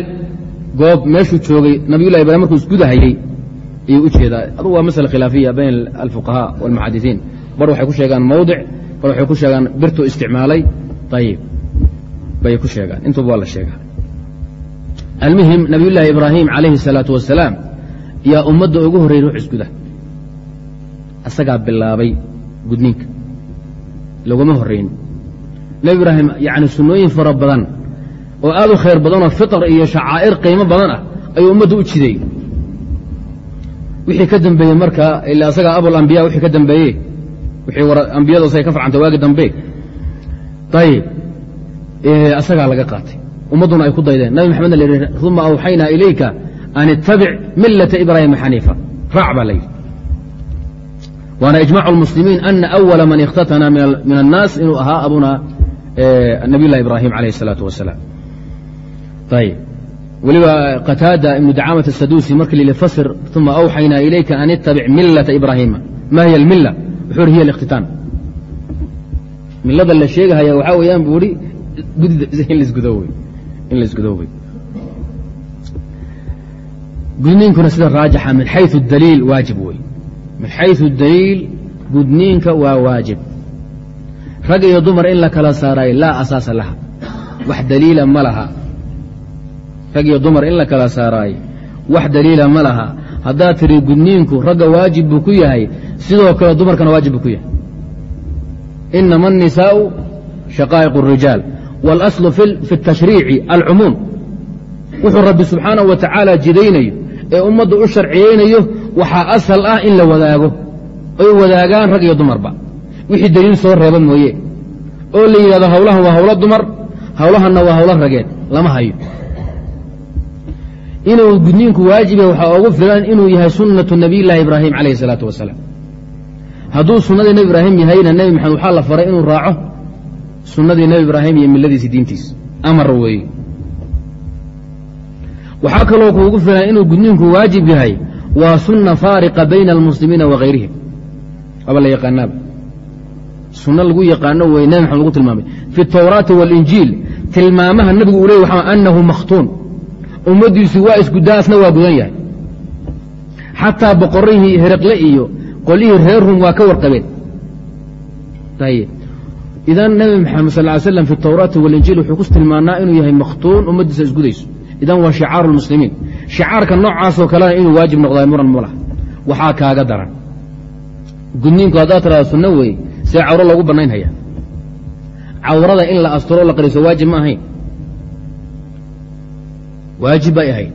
goob meeshuu joogay nabiyullahi ibrahim markuu isgudahayey ayuu u jeedaa. Adugu waa masala khilaafiya bayn alfuqahaa walmuxadisiin bar waxay ku sheegaan mawdic bar waxay ku sheegaan birtuu isticmaalay. Ayib bay ku sheegaan. Intuba waa la sheegaa almuhim nabiyullaahi ibraahim calayhi salaatu wasalaam yaa ummadda ugu horreeyey ruux isguda asagaa bilaabay gudniinka. Laguma horrayn nebi ibraahim yacni sunnooyin fara badan oo aad u khayr badanoo fitar iyo shacaa'ir qiimo badan ah ayuu ummadda u jiday. Wixii ka dambeeyey marka ila asagaa abulambiya wixii ka dambeeye wixii ambiyadaas ay ka farcantay waagi dambe. Ayib asagaa laga qaatay ummadduna ay ku daydeen nabi maxamedna la yidhi uma awxaynaa ilayka an ittabic millata ibraahima xaniifa raac baa la yidhi waana ijmac اlmuslimiin ana أwala man اkhtatana min الnaas inuu ahaa abuna nabiy llahi ibrahim alayh الsalaaةu wasalaam ayb weliba qataada ibnu dacaamة الsadusi markii la yihi fasir uma awxaynaa ilayka an ittabic milata ibraahima ma hiy اlmila wuxuu hi hiy اlاkhtitaan milada la sheegahaya waxaa weeyaan buu ihi in lasgudoowey in laisgudoowey gudniinkuna sida raajixa min xayثu daliil waajib wey min xayثu daliil gudniinka waa waajib rag iyo dumar in la kala saarayo laa asaasa laha wax daliila ma laha rag iyo dumar in la kala saaraayo wax daliila ma laha haddaad tiri gudniinku ragga waajib buu ku yahay sidoo kale dumarkana waajib buu ku yahay inama الnisaءu shaqaa'iq الrijaal wاlaslu fi الtashriici alcumuum wuxuu rabbi subxaanaه wa tacaala jidaynayo ee ummadda u sharciyeynayo waxaa asal ah in la wadaago oy wadaagaan rag iyo dumarba wixii daliil soo reeba mooye oo la yidhahdo hawlahan waa hawlo dumar hawlahanna waa hawlo rageed lama hayo inuu gudniinku waajiba waxaa ugu filan inuu yahay sunnatu nabiy llaahi ibraahim calayhi salaatu wasalaam hadduu sunnadii nebi ibraahim yahayna nebi maxamed waxaa la faray inuu raaco sunnadii nebi ibraahim iyo milladiisi diintiisa amar weeye. Waxaa kaloo kuugu filan inuu gudniinku waajib yahay waa sunna faariqa bayna almuslimiina wa hayrihim waaba la yaqaanaaba sunno lagu yaqaano wey nebi maxamed lagu tilmaamay. Fi tawraati waاlinjiil tilmaamaha nebigu uu ley waxaa annahu makhtuun. Ummaddiisu waa isgudaasna waa gudan yahay. Xataa boqorihii hereqle iyo qolyihii reer rum waa ka warqabeen idan nebi maxamed sal ly slam fi tawraati walinjiil wuxuu ku tilmaanaa inuu yahay makhtuun ummaddiisa isgudayso idan waa shicaaru lmuslimiin shicaarka noocaasoo kalena inuu waajib noqdaa muran laha waxaa kaaga daran. Gudniinku haddaad tiraada sunno weeye see cawro loogu bannaynhaya cawrada in la asturo la qariso waajib ma ahayn. Waajib bay ahayd.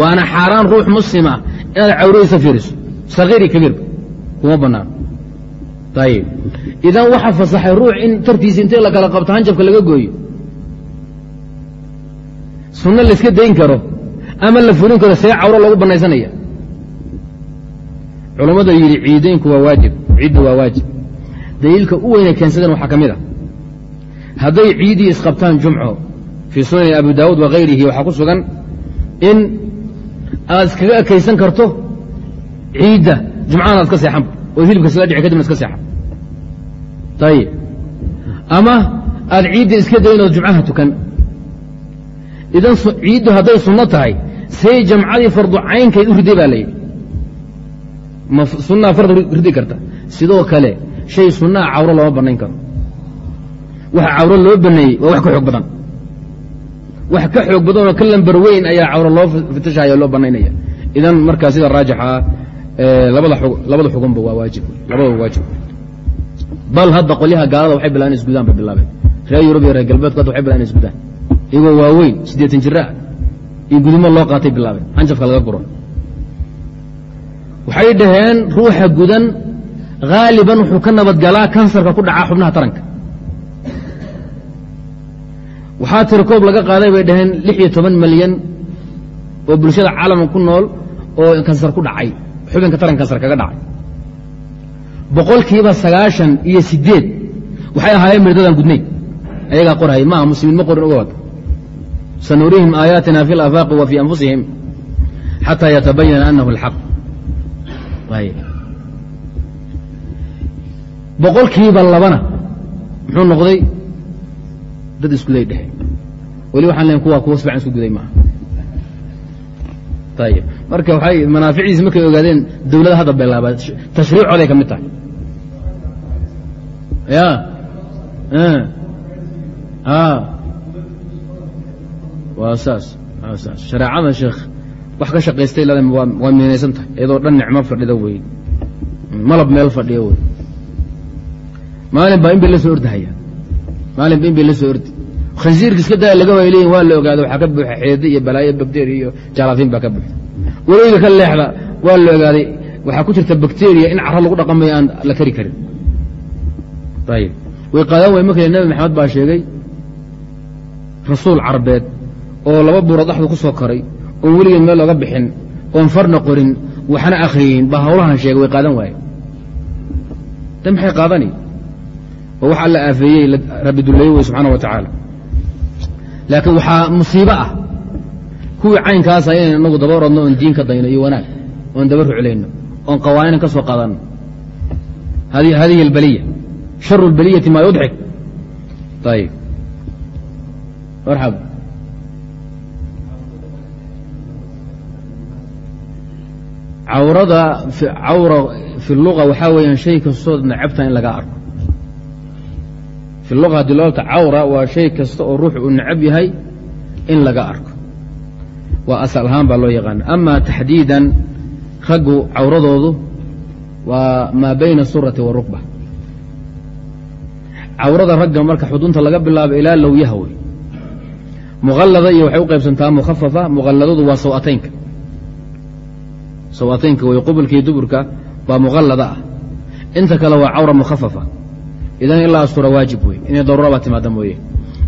Waana xaaraan ruux muslima inaad cawradiisa fiiriso. Sagiir iyo kabiirba kuma bannaan ayib idan waxaa fasaxay ruux in tartiisa intay la kala qabto hanjabka laga gooyo sunno layska dayn karo ama la fulin karo see cawro loogu bannaysanaya culammada yidhi ciidaynku waa waajib ciiddu waa waajib daliilka u weyna keensadeen waxaa ka mid a hadday ciidii isqabtaan jumco fii sunani abi daawuud wakayrihi waxaa ku sugan in aad iskaga ekaysan karto ciidda jumcana ad ka seexanba oo hilibka iskaga dhici kadibna iska seexan ayib ama aad ciidda iska dayn oo jumcaha tukan idan ciiddu hadday sunno tahay say jamcadii fardu caynkeed u riday baa la yidhi ma sunnaha fardu ridi karta sidoo kale shay sunnaha cawro looma bannayn karo waxa cawro loo banneeyey waa wax ka xoog badan wax ka xoog badanoo ka lambar weyn ayaa cawro loo fitashaya o loo bannaynaya idan markaa sida raajixa labada xugunba waa waajib labadaba waajib bal hadda qolyaha gaalada waxay bilaben isgudaan bay bilaabeen. Reer yurub iyo reer galbeedku hadda waxay bilaben isgudaan. Iyagoo waaweyn siddeetan jiraa iyo gudimo loo qaatay bilaabeen. Hanjafka laga guro. Waxay dhaheen ruuxa gudan haaliban wuxuu ka nabadgalaa kansarka ku dhacaa xubnaha taranka. Waxaa tiri koob laga qaaday bay dhaheen lix iyo toban malyan oo bulshada caalamka ku nool oo kansar ku dhacay. Xubinka taranka kansar kaga dhacay boqolkiiba sagaashan iyo siddeed. Waxay ahaayeen mirdadan gudnayn ayagaa qorhay maaha muslimiin ma qorin uga sanurihim aayaatina fi اlaafaaqi wa fii anfusihim xataa yatabayana anahu اlxaq boqolkiiba labana muxuu noqday dad isguday dhexe. Weli waxaan leeyn kuwa kuwa sfican isku guday maaha ayib marka waxay manaaficidiisi markay ogaadeen dawlada hadda bilaaba tashriicooday ka mid tahay ya waa saas shareecada sheekh wax ka shaqaystay la waa miinaysan tahay. Iyadoo dhan nicmo fadhida wey malab meel fadhiyo wey maalin baa in la soo ordahaya. Maalin ba in la soo ordi. Khansiirka iska daa laga leeyihiin waa la ogaada waxaa ka buuxa xeede iyo balaayo bakteriya iyo jaalafiin baa ka buuxa. Wareega ka leexda waa la ogaaday waxaa ku jirta bakteriya in caro lagu dhaqamayo aan la kari karin ayib way qaadan way markale nebi maxamed baa sheegay rasuul carbeed oo laba buuro dhaxdu ku soo koray oon weligeed meel looga bixin oon farna qorin waxna akhriyin baa hawlahan sheegay way qaadan waaye de maxay qaadani oo wax alla aafeeyey rabbi duleeye wey subxaana wa tacaala laakiin waxaa musiibo ah kuwii caynkaasa inaynu inagu daba orodno oon diin ka dayno iyo wanaag oon daba ruclayno oon qawaaninan ka soo qaadanno hadihi albaliya sharu اlbaliyati maa yudxik ayib marxaba cawrada cawra fi luga waxaa weeyaan shay kastood necabta in laga arko fi luga haddii cawra waa shay kasta oo ruux uu necab yahay in laga arko waa asal ahaan baa loo yaqaana ama taxdiidan raggu cawradoodu waa maa bayna surati wa rukba cawrada ragga marka xudunta laga bilaabo ilaa lowyaha wey muqallada iyo waxay u qaybsantaa mukhafafa muqalladadu waa sawataynka. Sawataynka wey qubilkii duburka baa muqallada ah. Inta kale waa cawra mukhafafa. Idan in la astura waajib wey inay daruura baa timaada mooye.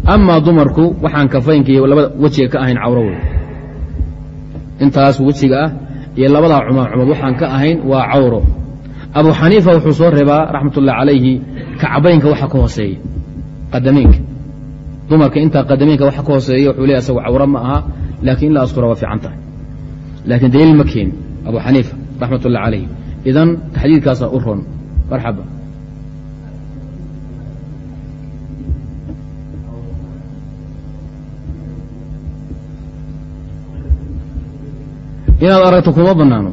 Amaa dumarku waxaan kafaynka iyo labada wejiga ka ahayn cawro wey intaas wejiga ah iyo labadaa cumaacumad waxaan ka ahayn waa cawro abu xaniifa wuxuu soo reebaa raxmat ullahi calayhi kacbaynka waxa ka hooseeya qadameynka dumarka intaa qadameynka waxa ka hooseeya wuxuu leey asagu cawro ma aha laakiin in la astura waa fiican tahay. Laakiin daliil ma keeni abu xaniifa raxmat ullahi calayh idan taxdiidkaasaa u ron marxaba. Inaad aragto kuma banaano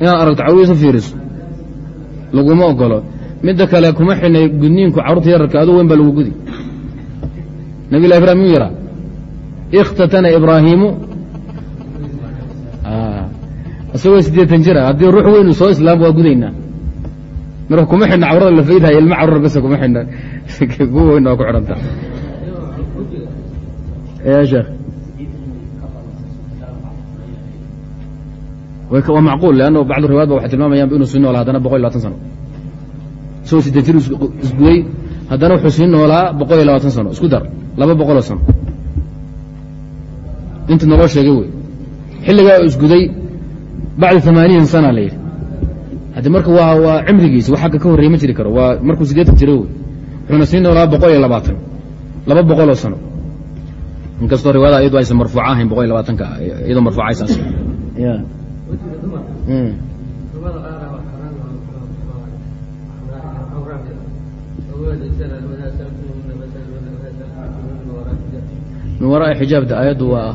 inaad aragto cawradiisa fiiriso laguma ogolo midda kale kuma xidhnay gudniinku carruurta yararka aduu weyn baa lagu gudi. Nabi lah ibrahim yuu yihaa ikhtatana ibraahiimu isagoo siddeetan jira haddii ruux weynu soo islaam waa gudaynaa. Marka kuma xidhna cawrada la faydhaya ilma carruur bese kuma xidhna. Kuwa weyn waa ku xidhanta ya sheekh waa macquul leanno bacdu riwayad ba waxay tilmaamayaan inuu sii noolaa haddana boqol iyo labatan sano. Isagoo siddeed jir isguday haddana wuxuu sii noolaa boqol iyo labaatan sano. Isku dar laba boqoloo sano. Inta naloo sheegay wey. Xilligaa isguday bacda amaaniin sana la yidhi. Haddi marka waa waa cimrigiisi wax agga ka horrey ma jiri karo. Waa markuu siddeetan jiro wey. Wuxuuna sii noolaa boqol iyo labaatan laba boqoloo sano. Inkastoo riwaayada iyadu aysan marfuuca ahayn boqol iyo labaatanka iyadoo marfuucaysaas min waraai xijaabda aayaddu waa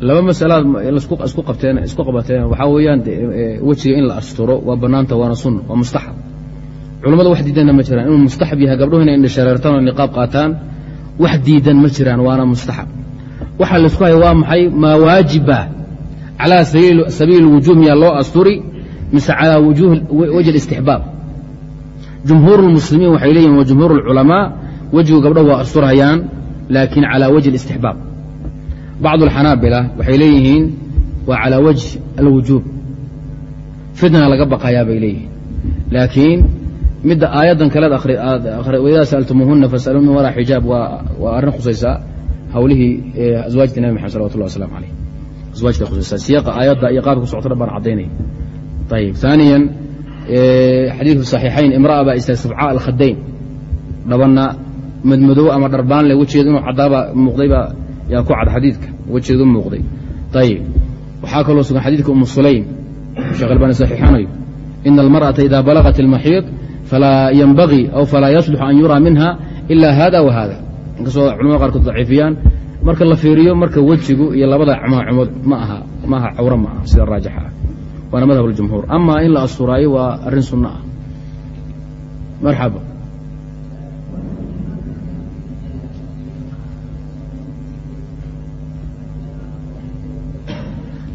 laba masalaad isku qabateen waxaa weeyaan wejiga in la asturo waa banaanta waana sunna waa mustaxab culamada wax diidanna ma jiraan inuu mustaxab yahay gabdhuhu inay indhashareertaan oo niqaab qaataan wax diidan ma jiraan waana mustaxab waxa laysku haya waa maxay maa waajiba calaa sabiili wujuh miyaa loo asturi mise calaa wajhi istixbaab jumhuur اlmuslimiin waxay leeyihin wa jumhuur اlculamaa wejigu gabdhahu waa asturhayaan laakiin calaa wajhi اlistixbaab bacdu alxanaabila waxay leeyihiin waa calaa wajhi alwujuub fitna laga baqayaa bay leeyihiin laakiin midda aayadan kaleed waidaa sa'altumuuhuna fasaluu min xijaab. Waa arrin khusaysaa hawlihii aswaajta nabi maxamed salawatullah waslamu caleyh aswaajta khusaysaa siiqa aayadda iyo qaabka kusocotana baan caddaynaya ayib aaniyan xadiidu saxiixayn imra'a baa istastafcaa alkhadayn dhabanna madmadow ama dharbaan le wejigeed inuu caddaaba muuqdaybaa yaa ku cad xadiidka. Wejigeedu muuqday. Ayib waxaa kaloo sugan xadiidka umu sulaym. Sheekh albani saxiixanayo ina almar'ata idaa balagat almaxiid falaa ynbagii aw falaa yaslux an yuraa minha ila hada wa hada inkastoo culamada qaarkood daciifiyaan marka la fiiriyo marka wejigu iyo labada camaacumood ma aha ma aha sida raajixa ah waana madhab اljumhuur ama in la asturaayo waa arrin sunno ah marxaba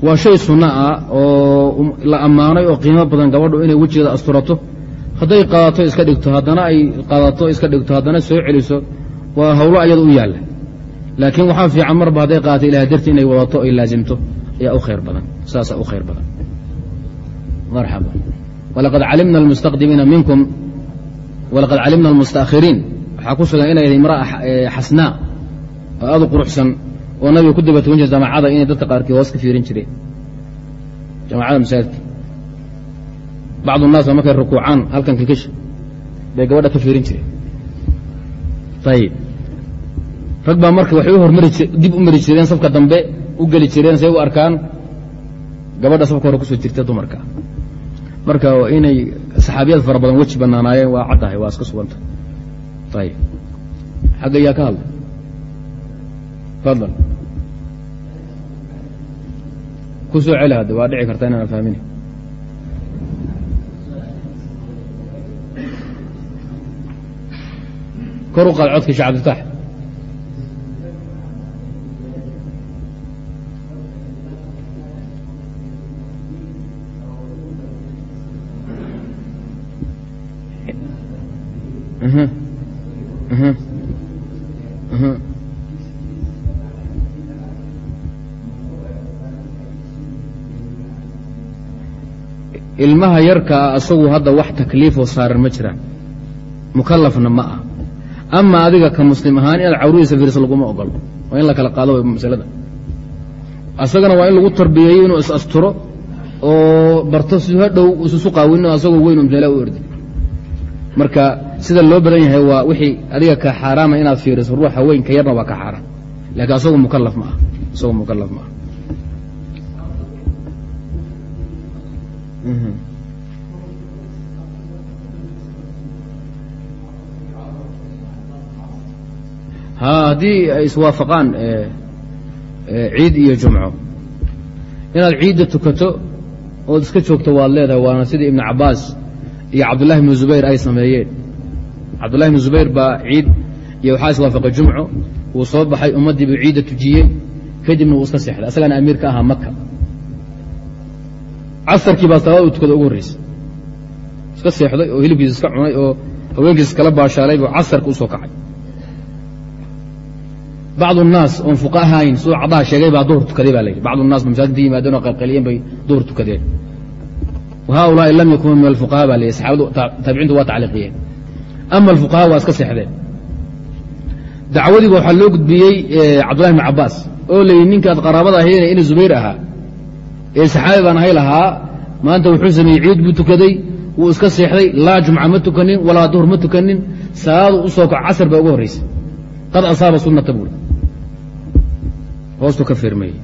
waa shay sunno ah oo la ammaanay oo qiimo badan gabadhu inay wejigeeda asturato hadday qaadato iska dhigto haddana ay qaadato iska dhigto haddana soo celiso waa hawlo ayada u yaalla. Laakiin waxaa fiican marba hadday qaata ilahay darti inay wadato ay laasimto ayaa u khayr badan saasaa u khayr badan. Marxaba. Walaqad calimna almustaqdimiina minkum walaqad calimna almustaakhiriin. Waxaa ku sugan inay imraa xasnaa oo aad u quruxsan oo nabiga ku daba tugan jamaacada inay dadka qaarkii hoos ka fiirin jireen. Jamaacada masaajidka bacdu naas markay rukuucaan halkan kilkisha bay gabadha ka fiirin jireen ayib rag baa marka waxay u hormari dib u mari jireen safka dambe u geli jireen say u arkaan gabadha safka hore ku soo jirta dumarka marka inay saxaabiyad fara badan weji banaanaayeen waa caddahay waa iska suganta ayib xagga yaa ka hadla fadlan ku celi hadde waa dhici karta inaan fahmin kor u qaad codka shee cabditax ilmaha yarkaa asagu hadda wax takliifoo saaran ma jiraan mukalafna ma ah ama adiga ka muslim ahaan inaad cawradiisa fiirso laguma ogolo waa in la qaado masalada. Asagana waa in lagu tarbiyeeyo inuu is asturo oo barto si hadhow isusu qaawin asagoo weyn umseela u ordi marka sida loo badan yahay waa wixii adiga ka xaaraama inaad fiiriso ruuxa weyn ka yarna waa ka xaaraan laakiin asagoo mukalaf ma ah. Asagoo mukalaf ma ah haddii ay iswaafaqaan ciid iyo jumco. Inaad ciidda tukato ood iska joogto waad leedahay waana sidii ibnu cabaas iyo cabdullahi ibnu zubayr ay sameeyeen. Cabdullahi ibnu zubayr baa ciid iyo waxaa iswaafaqay jumco wuu soo baxay ummaddii buu ciidda tujiyey kadibna wuu iska seexday. Asagaana amiir ahaa maka casarkii baa salaad u tukada ugu horreysa. Iska seexday oo hilibkiisa iska cunay oo haweenkiisa iskala baashaalay buu casarka u kacay bacdu الnaas oon fuqa ahayn siduu caddaha sheegay baa duhur tukaday ba la yidhi bacdu الnaas ba masaajidta yimaadeen oo qalqaliyeen bay duhur tukadeen wa haulaai lam yakunuu min alfuqaha ba la yidhi saxaabadu taabiciintu waa tacliiqiyeen ama alfuqaha waa iska seexdeen dacwadiiba waxaa loo gudbiyey cabdullahi bn cabaas oo la yidhi ninkaad qaraabada ahaydeen ina zubayr ahaa ee saxaabi baan ahay lahaa maanta wuxuu sameeyey ciid buu tukaday wuu iska seexday laa jumca ma tukanin walaa duhur ma tukanin salaadu u soo kaco casar baa ugu horraysay qad asaaba sunnata buuri hoostu ka firmayey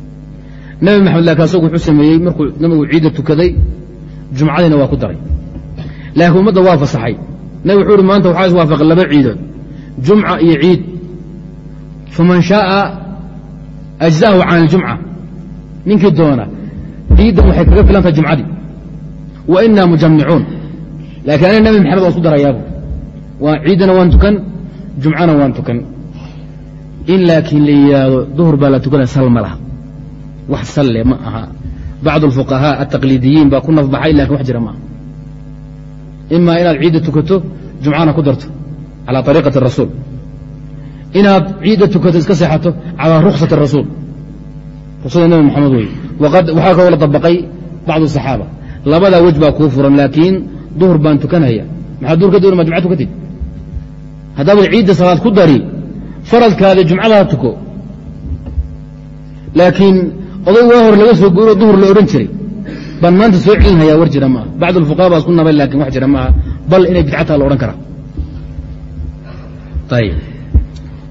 nebi maxamed laakiin asagu wuxuu sameeyey markuu nabigu ciidda tukaday jumcadiina waa ku daray. Laakiin ummadda waa fasaxay. Nabi wuxuu uhi maanta waxaa iswaafaqay laba ciidood jumca iyo ciid. Faman shaaa ajza'ahu can aljumca ninkii doona ciiddan waxay kaga filan tahay jumcadii. Wa inaa mujamicuun laakiin aniga nabi maxamed waan isku darayaabu. Waa ciiddana waan tukan jumcana waan tukan in laakiin la yidhaahdo duhur baa la tukanaya sal ma laha wax salle ma aha bacdu alfuqahaa altaqliidiyiin baa ku nafbaxay laakiin wax jira ma aha imaa inaad ciidda tukato jumcana ku darto calaa ariiqati rasuul inaad ciidda tukato iska seexato calaa ruksati rasuul ruksada nabi maxamed wey waxaa kaloo la dabaqay bacdu saxaaba labadaa wej baa kuu furan laakiin duhur baan tukanaya maxaa duhur ka dooni ma jumca tukatid haddaabad ciidda salaad ku dari faradkaada jumcada tuko. Laakiin oday waa hor laga soo guuro duhur la odhan jiray. Baan maanta soo celinhayaa war jira maaha. Bacd alfuqaha baa isku nabay laakiin wax jira maaha. Bal inay bidcataa la odhan karaa. Ayib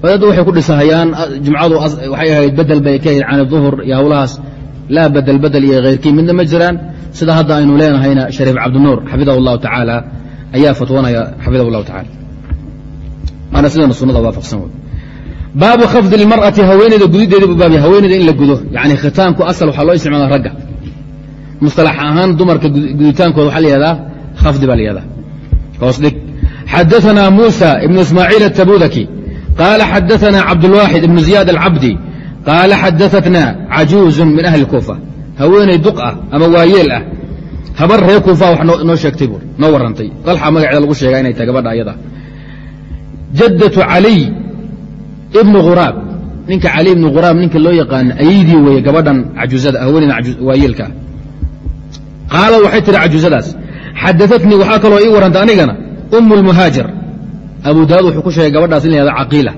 wadaadda waxay ku dhisahayaan jumcadu waxay ahayd bedel bay ka ahayd can duhur iyo hawlahaas. Laa bedel bedel iyo khayrkii midna ma jiraan. Sida hadda aynu leenahayna shariif cabdinuur xafidahu allahu tacaala ayaa fatwanaya xafidahu allahu tacala waana sidana sunada waafaqsan wey baabu khafdi اlmarأati haweeneyda gudideeda bu baabya haweeneyda in la gudo yani khitaanku asal waxaa loo isticmaala ragga musطalax ahaan dumarka guditaankooda waxaa la yihahdaa khafdi baa la yihahdaa hoos dhig xadaثana muسى ibn ismaaciil الtabudaki qaala xadaثana cabdالwaaxid ibn ziyaad alcabdi qaala xadaثatna cajuuzu min ahli kuufa haweeney duq ah ama waayeel ah habar reer kuufa wax noo sheegtay buur noo warrantay dalxa magaceeda lagu sheegaa inay tahay gabadha ayada jaddatu caliy ibnu khuraab ninka cali ibnu quraab ninka loo yaqaana ayaydii weeye gabadhan cajuzada haweeneyda waayeelkaa qaala waxay tihi cajuzadaas xadaatnii waxaa kaloo ii warrantay anigana um lmuhaajir abu daawud wuxuu ku sheegay gabadhaas in la yahdo caqiila.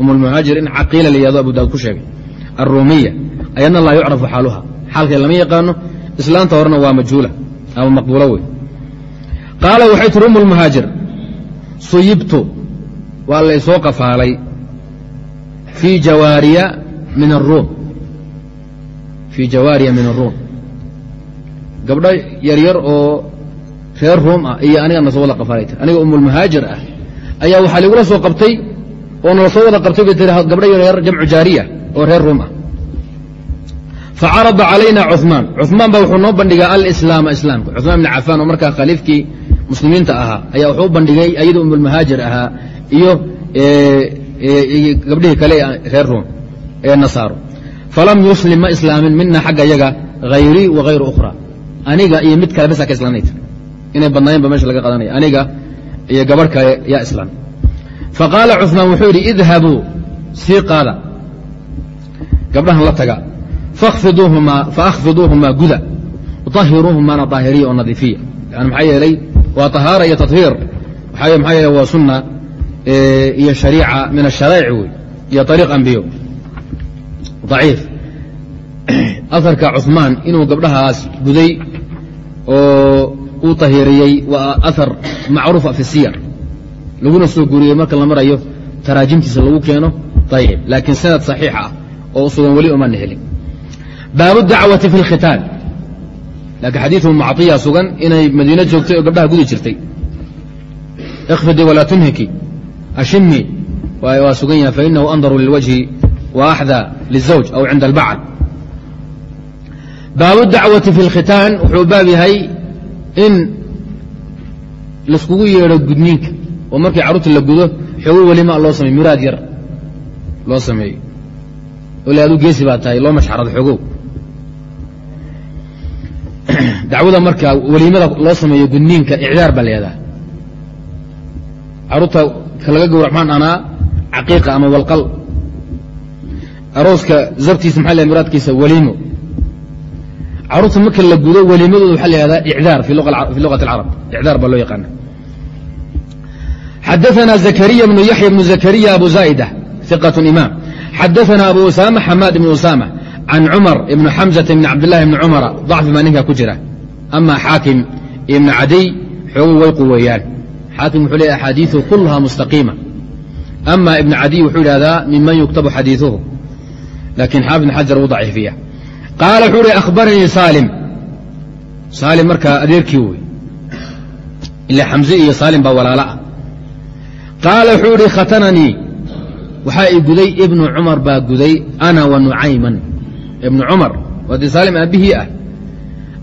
Um in caqiila la yahdo abu daawud ku sheegay. Aruumiya ayadna laa yucrafu xaaluha. Xaalkeed lama yaqaano islaanta horena waa majhuula ama maqbuulo wey qaala waxay tihi um suyibtu waa la ysoo qafaalay fii jawaariya min aruum gabdho yaryar oo reer ruum ah iyo aniga na wada qafaalayta aniga umulmuhaajir ah ayaa waxaa ligula soo qabtay oo nala wada qabtay bay tii gabdho yaryar jamcu jaariya oo reer ruum ah facarada calayna cumaan cumaan baa wuxuu noo bandhigaa alislaama islaamka cumaan bni cafaan oo markaa khaliifkii muslimiinta ahaa ayaa wuxuu bandhigay ayadoo umulmuhaajir ahaa iyo gabdhihii kale reer ruum ee nasaaro falam yuslim ma islaamin mina xagga yaga hayrii wa hayru ukhra. Aniga iyo mid kale basa ka islaanay tir inay badnaayeenba meesha laga qadanaya aniga iyo gabarh kale yaa islaam faqaala cuثmaan wuxuu yidhi idhabuu sii qaada gabdhahan la taga faakfiduuhumaa guda. Ahiruuhumaana daahiriya oo nadiifiya. An maxaa yeelay waa طahaara iyo tahiir aa maa yeel waa sunna iyo hariica min asharaa'ic wey iyo ariiq ambiyo daciif aarka cumaan inuu gabdhahaas guday oo uu tahiriyey waa aar macruufa fi laguna soo guuriyey marka la marayo taraajimtiisa lagu keeno ayib laakiin sanad saxiix ah oo sugan weli uma nihilin baabu dacwati fi lkhitaan laakiin xadiiu maciya sugan inay madiino joogtay oo gabdhaha gudi jirtay ikfidi walaa tunhiki ashimi waa sugan yaha fainahu andaru lilwajhi wa axda lizawj aw cinda albacd baabu dacwati fi lkhitaan wuxuu baab yahay in laiskugu yeedho gudniinka oo markii carruurta la gudo xoogo welimaa loo samey muraad yar loo sameeyo ole adu geesi baa tahay loo mashxarado xoogow dacwada marka weliimada loo sameeyo gudniinka icdaar baa la yihahdaa carruurta laga gowrac maxaan anaa caqiiqa ama walqal arooska zabtiisa maxaa leedahay muraadkiisa weliimo carruurta marka la gudo weliimadooda waxaa la yihahdaa icdaar fi luqati اlcarab icdaar baa loo yaqaana xadaثna zakariya bnu yaxya bnu zakariya abu zaa'ida iqaة imaam xadaثna abu usama xamaad ibn usama can cumar ibn xamزata ibn cabdillahi ibni cumara ضacfi baa ninkaa ku jira ama xaakim ibn cadiy xoogu way quweeyaan xaakim wuxuu leeyahy axaadiiثu kulha mustaqiima. Ama ibn cadiy wuxuu yidhahdaa miman yuktabu xadiiثuhu laakiin xaafid ibn xajar wuu daciifiya qaala wuxuu uhi akhbaranii saalim. Saalim markaa adeerkii wey ila xamze iyo saalim baa walaalo ah qaala wuxuu ihi khatananii. Waxaa i guday ibnu cumar baa guday ana wa nucayman. Ibnu cumar waa dee saalim aabbihii ah.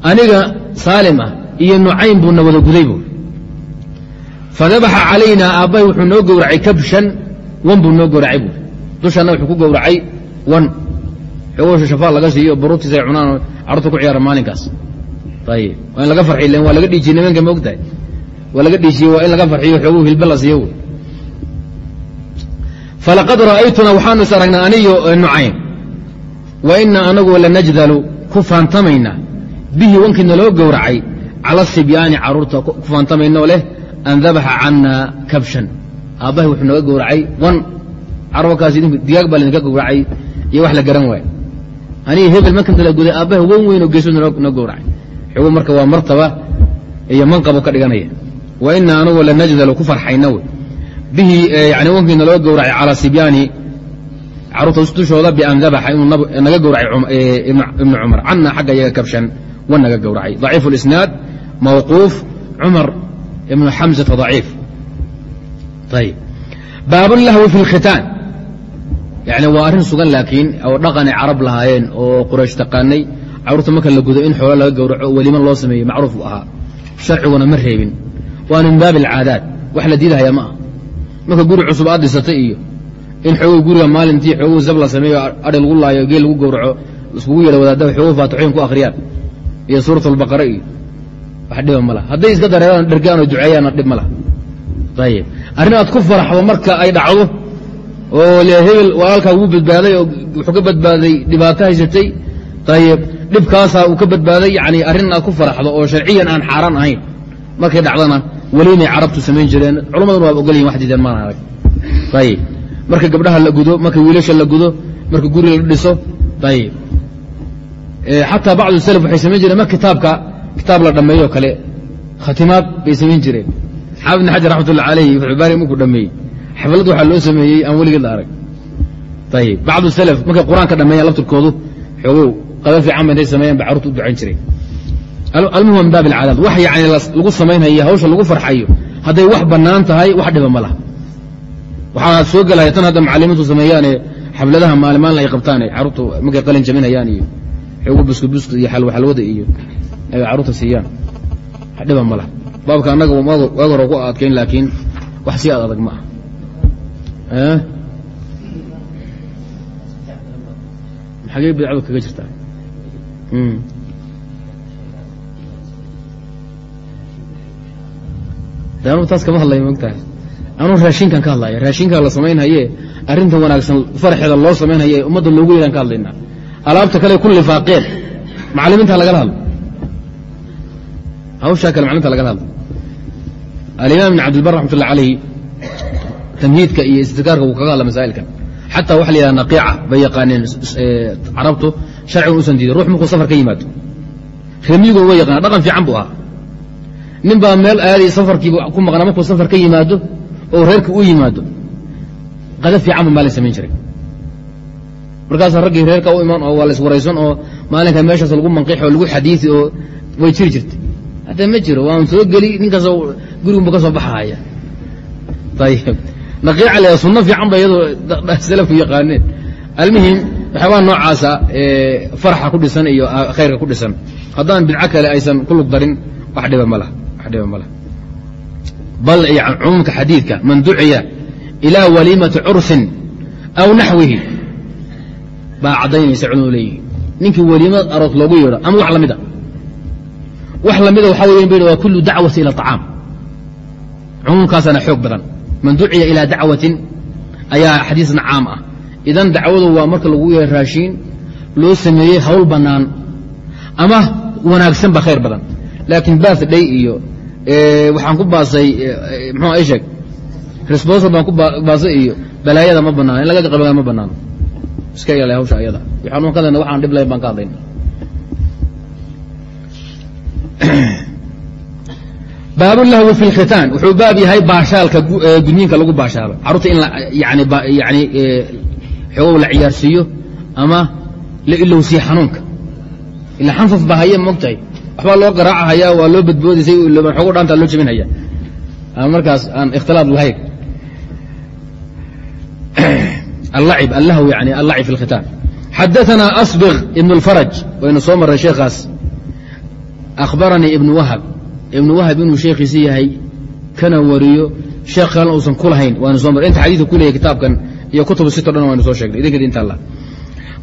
Aniga saalim ah iyo nucaym buu na wada guday buu fadabaxa calaynaa aabbahay wuxuu noo gowracay kabshan wan buu noo gowracay buu. Dushanna wuxuu ku gowracay wan. Xogosha shafaa laga siiyo baruurtiisa ay cunaan carruurta ku ciyaara maalinkaas. Ayib waa in laga farxiy len waa laga dhiijiye nimanka ma ogtahay? Waa laga dhiijiye waa in laga farxiyo xooguu hilbe la siiyo falaqad ra'aytuna waxaanu is aragnay aniyo nucaym wa ina anagu lanajdalu ku faantamayna bihi wankii naloo gowracay cala sibyaani carruurta ku faantamaynoo leh an dabaxa cana kabshan aabbahay wuxuu nooga gowracay wan idinku digaag baa laydinka gowracay iyo wax la garan waay aniga hebel markanta la guday aabbahay wan weyn oo geeso noo gowracay xogo marka waa martaba iyo manqabu ka dhiganaya wa ina anugu lanajdalu ku farxayna wey bihi yani wankii naloo gowracay calaa sibyaani carruurta dushooda bian dabaxa inuu naga gowracay ibnu cumar cana xagga iyaga kabshan wan naga gowracay daciifu lisnaad mawquuf cumar ibnu xamzata daciif ayib baabulahwi fi lkhitaan yani waa arrin sugan laakiin oo dhaqanay carab lahaayeen oo quraysh taqaanay carruurta marka la gudo in xoolo laga gowraco welima loo sameeyey macruuf u ahaa. Sharciguna ma reebin. Waana min baabi alcaadaad wax la diidahaya ma ah marka guri cusub aad dhisatay iyo in xoogow guriga maalintii xoogow zab la sameeyo adhi lagu laayo geel lagu gowraco iskugu yeedha wadaadda xoogow faatixooyin ku akhriyaan. Iyo suurat albaqara iyo wax dhiba ma laha. Hadday iska dareeraan dhergaan oo duceeyaanna dhib ma laha. Ayib arrin aad ku faraxdo marka ay dhacdo oo le hebel walaalkaa wuu badbaaday oo wuxuu ka badbaaday dhibaato haysatay ayib dhibkaasaa uu ka badbaaday yani arrin aad ku faraxdo oo sharciyan aan xaaraan ahayn. Markay dhacdana weliimay carabtu samayn jireen. Culummaduna waa ogolyihin wax diideen maan arag ayib marka gabdhaha la gudo marka wiilasha la gudo marka guri la dhiso ayib xataa bacdu salaf waxay samayn jireen mar kitaabka kitaab la dhammeeyo kale khatimaad bay samayn jireen. Xaafid ibn xajar raxmatullah alayh faxubaari markuu dhameeyey. Xaflad waxaa loo sameeyey aan weligeed la arag. Ayib bacdu salaf markay qur'aanka dhameeyaan laftirkoodu xoogow qada fiican ba intay sameeyaan ba carruurta u ducayn jiray. Almuhim min baab alcaadaad wax yani lagu samaynhayo hawsha lagu farxayo hadday wax bannaan tahay wax dhiba ma laha. Waxaa soo gelaya tan hadda macalimiintu sameeyaane xafladaha maalimaanla ay qabtaane carruurtu markay qalin jaminayaan iyo xoogo buskudbuska iyo xalwa xalwada iyo ay carruurta siiyaan. Dhiba ma laha baabka annaga waag hore ku adkayn laakiin wax si aad adag ma ah xagee bidcadu kaga jirtaa? De anugu taas kama hadlaya mogtahay anuu raashinkan ka hadlaya raashinkaa la samaynhaye arrinta wanaagsan farxeeda loo samaynhaye ummadda loogu yeedhaan ka hadlaynaa alaabta kale ku lifaaqeen macalimiinta lagala hadlo hawshaa kale macaliminta lagala hadlo alimaam ibn cabdilbar raxmatullah alayhi tamhiidka iyo istidkaarka wuu kaga hadla masaa'ilkan. Xataa waxa la yidhaha naqiica bay yaqaaneen carabtu sharcigu usan diiday ruux markuu safar ka yimaado remiyigu wa yaqaana dhaqan fiican buu ahaa. Nin baa meel aaday safarkiiba ku maqnaa markuu safar ka yimaado oo reerka u yimaado. Qada fiican bu maalin samayn jiray. Markaasaa raggii reerka u imaan oo waa la iswaraysan oo maalinka meeshaas lagu manqiix oo lagu xadiisi oo way jiri jirtay hadda ma jiro waan soo geli ninkaasoo gurigunba ka soo baxahaya ayib naqiica le sunno fiican ba iyadoo salafku yaqaaneen. Almuhim waxyaabaa noocaasa farxa ku dhisan iyo khayrka ku dhisan. Haddaan bidco kale aysan ku lug darin wax dhiba ma wax dhiba ma laha. Bal cumuumka xadiidka man duciya ilaa waliimati curfin aw naxwihi baa caddaynaysa culimadu leeyihi ninkii weliimad aroos loogu yeedho ama wax lamida wax lamida waxaa weyan ba waa kullu dacwati ila acaam cumuumkaasaana xoog badan. Man duciya ilaa dacwatin ayaa xadiisna caam ah. Idan dacwadu waa marka lagu yeeha raashiin loo sameeyey hawl bannaan ama wanaagsan ba khayr badan. Laakiin birthday iyo waxaan ku baasay mxuu i sheeg? Resbonsal baan ku baasay iyo balaayada ma banaano in laga qaban ma banaano iska ilaaliya hawsha ayada. Waxaan ka hadlayna waxaan dhib lahayn baan ka hadlayna baab lahwi fi khitaan wuxuu baab yahay baashaalka gudniinka lagu baashaalo. Caruurta in yani xoogow la ciyaarsiiyo ama la ilowsiye xanuunka. Ila xanfaf ba haye mogtahay waxbaa loo garaacahaya waa loo badboodisay xoogo dhaanta loo jebinhaya markaas aan ikhtilaad lahayn. Allacib allahw yani allaci fi lkhitaan xadaanaa asbik ibn اlfaraj waynu soo marray sheekaas akhbaranii ibnu wahab ibnu wahab inuu sheekhiisi yahay kana wariyo sheekh kalena uusan ku lahayn waanu soo mara inta xadiidu ku leeyahy kitaabkan iyo kutubu sito dhan waynu soo sheegnay idinkeedi inta la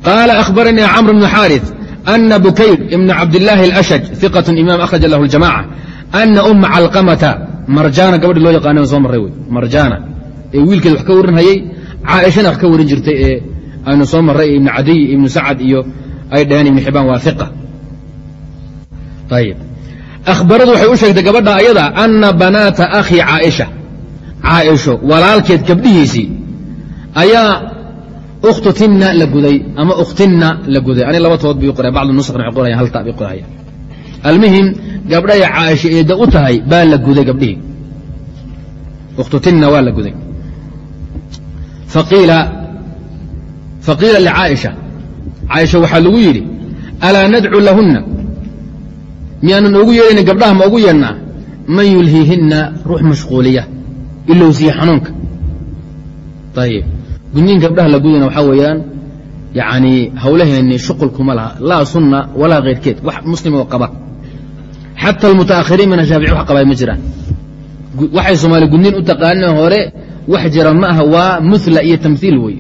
qaala akhbaranii camr bnu xaariث ana bukayr ibna cabdillaahi alashaj iqat imaam akhraj lah اljamaca ana umma calqamata marjaana gabadhi loo yaqaana soo maray wey marjaana ee wiilkeed wax ka warin hayey caaishana wax ka warin jirtay ee aynu soo marray ibnu cadiy ibnu sacad iyo ay dhaheen ibnu xibaan waa iqa akhbaradu waxay u sheegtay gabadha ayada ana banaata akhi caaisha caaisho walaalkeed gabdhihiisii ayaa ukhtu tinna la guday ama ukhtinna la guday ani laba tood bay qoraya bacdu nuskhna waxay qorayaan hal bay qorayaan almuhim gabdhahay caaisha eedda u tahay baa la guday gabdhihii ukhtu tinna waa la guday faqiila licaaisha caaisha waxaa lagu yidhi alaa nadcu lahunna miyaanan ugu yeedhayna gabdhaha ma ugu yeedhnaa man yulhiihinna ruux mashquuliya ilowsiya xanuunka. Ayib gudniin gabdhaha la gudayna waxaa weeyaan yani hawlaheenni shuqul kuma laha. Laa sunna walaa keyrkeed. Wax muslim oo qaba. Xata almutaakhiriin min ashaafici wax qabay ma jiraan. Waxay soomaali gudniin u taqaaneen hore wax jira ma aha waa mula iyo tamhiil wey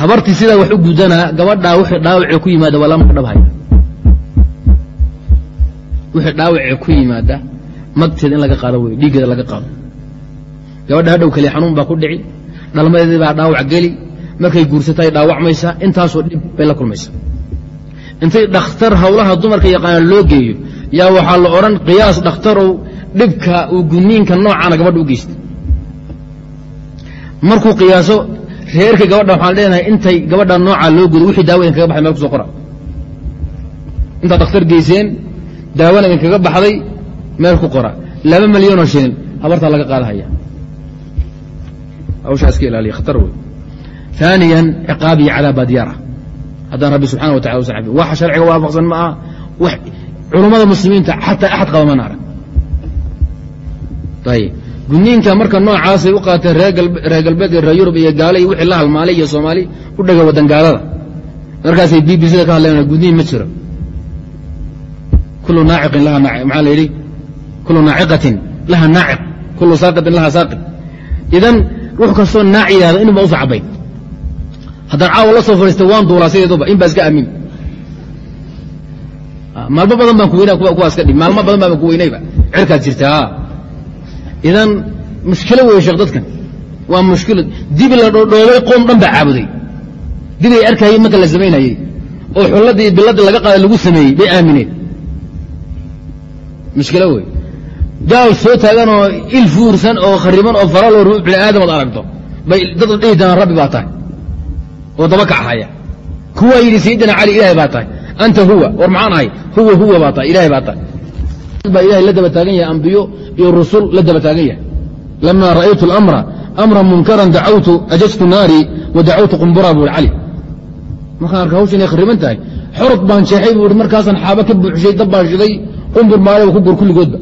habartii sidaa wax u gudanaa gabadhaa wixii dhaawacee ku yimaada waa lama dhabhaya wixii dhaawacee ku yimaada magteeda in laga qaado wey dhiiggeeda laga qaado. Gabadha hadhow keliya xanuun baa ku dhici dhalmadeedii baa dhaawac geli markay guursatay dhaawacmaysaa intaasoo dhib bay la kulmaysaa intay dhakhtar hawlaha dumarka yaqaana loo geeyo yaa waxaa la odhan qiyaas dhakhtarow dhibka uu gudniinka noocaana gabadha u geysta markuu qiyaaso reerka gabadha waxaan leenahay intay gabadha noocaa loo gudo wixii daawa idinkaga baxay meel ku soo qora. Intaad dhakhtar geyseen daawana idinkaga baxday meel ku qora. Laba milyanoo shilin habartaa laga qaadahaya. Hawshaa iska ilaaliya khatar wey ثaaniya ciqaab iyo cadaab baadyaara haddaan rabbi subxana wa tacala usan wax sharciga waafaqsan ma aha culummada muslimiinta xataa axad qaba mana arag ayib gudniinka marka noocaasay u qaateen reer galbeed iyo reer yurub iyo gaalo iyo wixii la halmaalay iyo soomaali u dhega wadan gaalada markaasay b b c ka hadleen gudniin ma jiro. Kulu naaciqin laha maxaa la yidhi? Kulu naaciqatin laha naaciq kulu saaqitin laha saaqit idan ruux kastoo naac yidhahda inba usa cabayn haddaan caawa la soo fadhiistay waan duulaa sideeduba in baa iska aamin. Maalmo badan baan ku weynaa kuwaas ka dhib maalmo badan baan ku weynayba. Cirkaad jirta idan mushkilo weeye sheekh dadkan. Waa mushkilo dibi la dhoodhoobay qoom dhan baa caabuday. Dibay arkayey marka la samaynayey. Oo xulladii biladii laga qaaday lagu sameeyey bay aamineen. Mushkilo wey gaal soo taagan oo il fuursan oo khariban oo faraloo ruux bini aadam ad aragto. Bay dad dhihi doonaan rabbi baa tahay. Oo daba kachaya kuwaa yidhi sayidina cali ilahay baa tahay. Anta huwa. War maxaan ahay. Huwa huwa baa tahay. Ilahay baa tahay baa ilahay la daba taagan yahay ambiyo iyo rusul la daba taagan yahay. Lama ra'aytu اlamra amra munkaran dacawtu ajajtu naari wa dacawtu qumbura buu cali. Markaan arka hawsha inay khariban tahay xorod baan jeexay buu i markaasaan xaaba ka buuxshay dab baan shiday qumbur maalaba ku gur kulligoodba.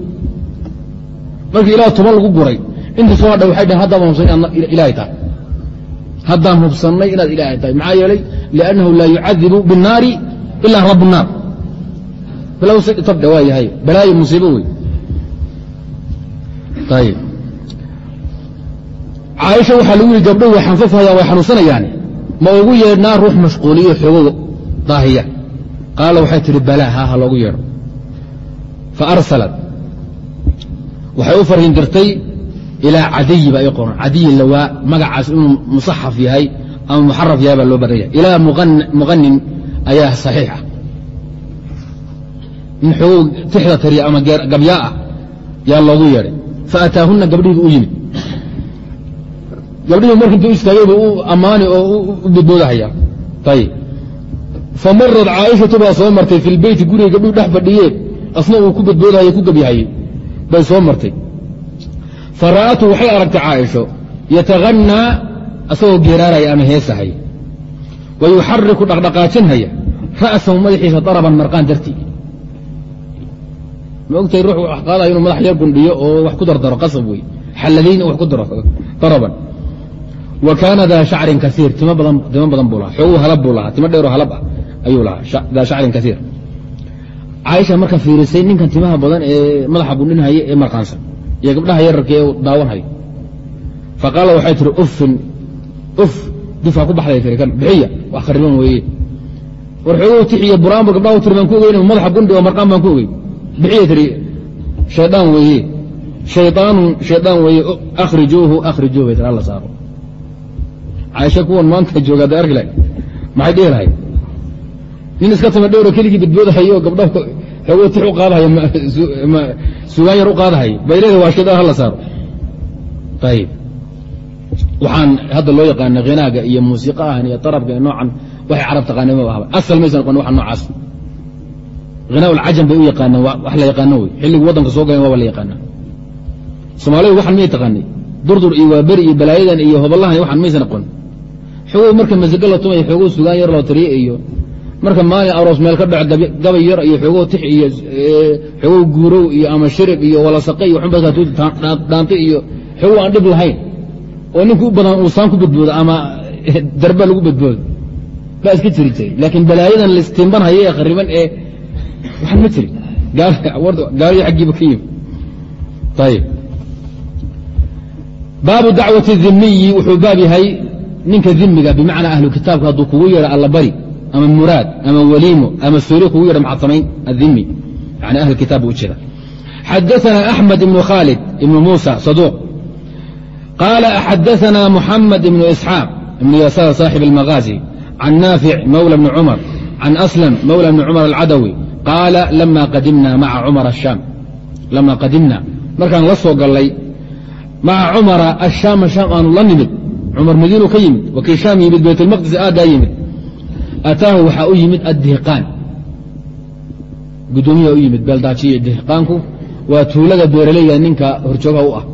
Markii ilaah tuban lagu guray inta soo hadha waxay dhaheen haddaan hubsannay inaad ilaahay tahay. Haddaan hubsannay inaad ilaahay tahay. Maxaa yeelay liannahu laa yucadibu binnaari ilaa rabu naar bilow si tabdha waa yahay. Balaayo musiibo wey ayib caaisha waxaa lagu yihi gabdho way xanfafhayaan way xanuunsanayaane ma ugu yeedhnaa ruux mashquuliyo xoogo daahiya. Qaala waxay tihi balaa ha ha loogu yeedho. Fa arsalat. Waxay u farhin dirtay ilaa cadiyi baa ii qoran cadiyi lawaa magacaas inuu musaxaf yahay ama muxaraf yahay baa loo badan yahay. Ilaa muqanin ayaa saxiix xoogo tixda tariya ama gabyaa ah? Yaa loogu yeedhay. Fa ataahunna gabdhihiibu u yimid. Gabdhihii marka intuu istaagay buu u ammaani oo u badboodahaya ayib fa marad caaishatu baa soo martay fi lbeyti guriga gabdhuhu dhex fadhiyeen asna uu ku badboodahaya ku gabyahayey bay soo martay. Fa ra'atu waxay aragtay caaisho yataghannaa asagoo geeraaraya ama heesahay. Wa yuxariku dhaqdhaqaajinhaya. Ra'sahu madaxiisa daraban marqaan dartii ma ruux wax qaadaya inuu madax yar gundhiyo oo wax ku dardaro qasab wey xalladayna wax ku daraban. Wa kaana daa shacrin kaiir timo badan buu lahaa. Xooguu halab buu lahaa. Timo dheeroo halab ah ayuu lahaa. Daa shacrin kaiir caaisha marka fiirisay ninkan timaha badan ee madaxa gundhinhaya ee marqaansan iyo gabdhaha yararka ee daawanhaya fa qaala waxay tihi uffin uf dufaa ku baxday tiri kan. Bixiya. Wax khariban weeye. War xooguu tixiyo buraanbu gabdhaha u tiri baan ku ogeyn madaxa gundhi oo marqaan baan ku ogey bixiya tiri shaydaan weeye shaydaanun shaydaan weeye akhrijuuhu akhrijuuhu bay tiri alla saaro caaisha kuwan maanta jooga hadday arki lahay maxay dhihi lahay nin iska tama dhowro keligii badboodahayo gabdhaha xoogoo tix u qaadahayo sugaan yar u qaadahayo bay leedahay waa shaydaan hala saaro ayib waxaan hadda loo yaqaana hinaaga iyo muusiiqahan iyo darabka iyo noocan waxay carab taqaaneen ma ahaba asal maysan noqon waxa noocaas hinaa ulcajam bay u yaqaaneen wax la yaqaano wey. Xilligu waddanka soo galeen waaba la yaqaanaa soomaalidu waxan miyay taqaanay durdur iyo waaberi iyo balaayadan iyo hoballahan waxan maysan aqoon xogow marka masigo la tumay xogow sugaan yar loo tariye iyo marka maalin aroos meel ka dhaco gabay yar iyo xogow tix iyo xogow guurow iyo ama shirib iyo walasaqe iyo xunbasdhaante iyo xogow aan dhib lahayn oo ninka u badan uu saan ku badboodo ama darba lagu badboodo baa iska jiri jiray laakiin balaayadan laistimbanhaya ee khariban ee waxan ma jirin gaaliyo xaggiiba ka yimi ayib baabu dacwati dhimiyi wuxuu baab yahay ninka dhimiga bimacnaa ahlu kitaabka hadduu kugu yeedho allabari ama muraad ama waliimo ama soori kugu yeedho maxad samayn adhimi yani ahl kitaab buu ujeeda xadaثna axmed ibnu khaalid ibnu muusa saduuq qaala xadaثna muxamed ibnu isxaaq ibnu yasaar saaxib اlmagaazi can naafic mawla bni cumar can aslam mawla bni cumar alcadawi qaala lama qadimna maca cumar ashaam lama qadimna markaan la soo gallay maca cumara ashaama shaam aanu la nimid cumar madiinu ka yimid wakii shaam yimid baytulmaqdis aaggaa yimid ataahu waxaa u yimid addihiqaan guddoomiyaha u yimid beeldaajiyo dihiqaanku waa tuulada beeraleyda ninka horjoogaha u ah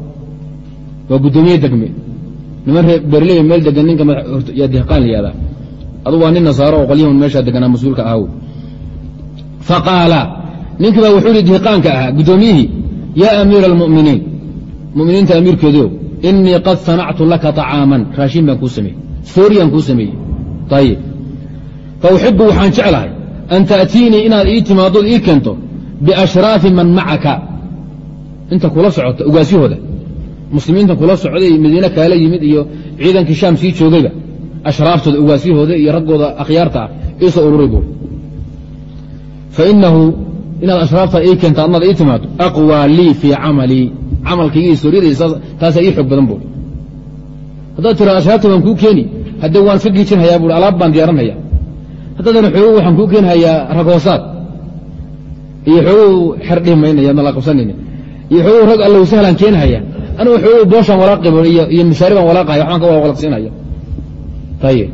waa guddoomiye degme niman beeraleyda meel degan ninka yaa dihiqaan la adu waa nin nasaaro oo qolyahun meeshaa deganaa mas'uulka ahaw faqaala ninkii baa wuxuu yihi dihiqaanka ahaa guddoomiyihii yaa amiira almu'miniin. Muminiinta amiirkeedio inii qad sanactu laka طacaaman raashin baan kuu sameeyey sooriyaan kuu sameeyey. Ayib fa uxibu waxaan jeclahay an ta'tiinii inaad ii timaadood ii keento biashraafi man macaka inta kula socota ugaasyahooda muslimiinta kula socday madiine kaala yimid iyo ciidankii shaam sii joogayba. Ashraaftooda ugaasyahooda iyo raggooda akhyaarta ah iisoo ururay buur fainahu inaad ashraafta ii keento adnaad ii timaado aqwى lii fii camalii camalkayga iyo sooryadaysa taasaa ii xoog badan buur haddaad tira ashraafta baan kuu keeni hadde waan ka giijinhayaa buui alaab baan diyaaranhaya haddaadan xoogow waxaan kuu keenhayaa ragoosaad iyo xoogow xer dhihi maynaya na la qabsanayni iyo xoogow rag allow sahlaan keenhaya anigu xoogow booshaan walaaqib iyo mishaari baan walaaqahaya waxbaan ka walaqsiinaya ayib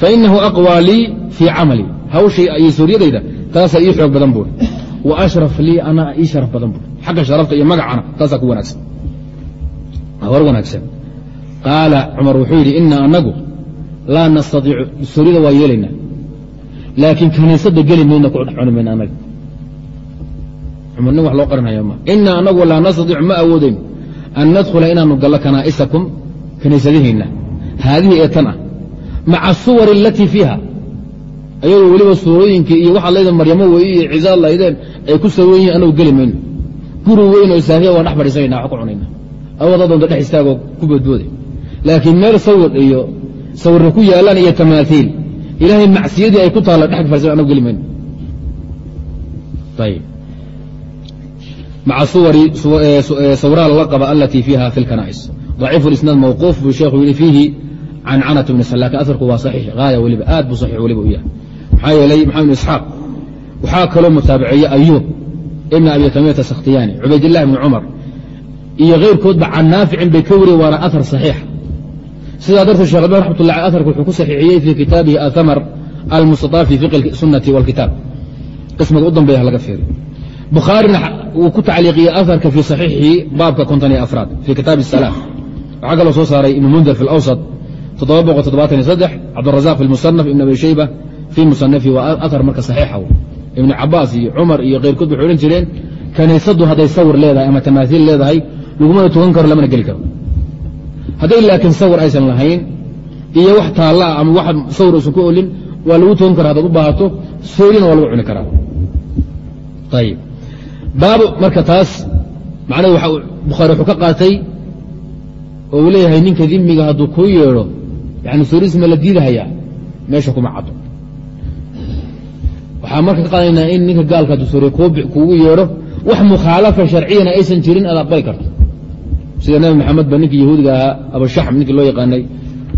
fainahu aqwى lii fii camali hawshay iyo sooryadayda taasaa ii xoog badan buuri. Wa ashraf lii anaa ii sharaf badan buuri. Xagga sharafta iyo magacana taasaa ku wanaagsan. War wanaagsan. Qaala cumar wuxuu yidhi ina anagu laa nastaiicu sooryada waa yeelaynaa. Laakiin kaniisadda geli mayna ku dhex cuni mayna anaga cumar nin wax loo qarinaya ma. Ina anagu laa nastaiicu ma awoodayno an nadkhula inaanu gallo kanaa'isakum kaniisadihiinna. Haadihi ee tan ah maca asuwar alatii fiiha ayagoo weliba suurooyinkii iyo waxaad layda maryamo weeye iyo cizaad laydeen ay ku sawen yihiin anagu geli mayno. Guri weyn oo saahiya waan dhex fadhiisanayna wax ku cunayna. Awada doonta dhex istaagoo ku boodbooda laakiin meel sawir iyo sawirra ku yaalaan iyo tamaaiil ilaahay macsiyadii ay ku taalla dhex fadhisan anagu geli mayno. Ayib maca suwari sawiraha lala qaba alatii fiiha fi lkanaa'is daciifu lisnaad mawquuf buu sheekhu yidhi fiihi cancanat bni sal laakiin aarku waa saxiix haaya weliba aad buu saxiix weliba u yahay maxaa yeelay maxamed bn isxaaq waxaa kaloo mutaabaceeye ayuub ibna abi tamiimata sakhtiyaani cubaydillahi bni cumar iyo keyrkoodba can naaficin bay ka wariyeen waana aar saxiixa sidaa darteed sheh alban raxmatullah al aarka wuxuu ku saxiixiyey fii kitaabihi athamar almustataa fi fiqi sunnati walkitaab qismiga u dambeeya laga fiiriy bukhaarina wuu ku tacliiqiyey aarka fii saxiixihi baabka konton iyo afraad fii kitaabi asala waxaa kaloo soo saaray ibnu mundir fi lawsat cabdirazaaq fi lmusanaf ibn abi shayba fii musanafi waa aar marka saxiixa ibnu cabaas iyo cumar iyo keyrkood waxay odhan jireen kaniisadu hadday sawir leedahay ama tamaaiil leedahay lagumana tukan karo lamana geli karo hadday laakiin sawir aysan lahayn iyo wax taallaa ama wax sawir aysan ku olin waa lagu tukan kara hadaad u baahato soorina waa lagu cuni karaa ayib baabu marka taas macnahu bukhaari wuxuu ka qaatay oo uu leeyahay ninka dimiga hadduu kuu yeedho yani soorisma la diidahayaa meesha kuma caddo waxaa marka ka qaadanaynaa in ninka gaalka hadduu sooriye kuugu yeedho wax mukhaalafa sharciyana aysan jirin aad aqbali karto sida nabi maxamed ba ninkii yahuudiga ahaa abushaxm ninkii loo yaqaanay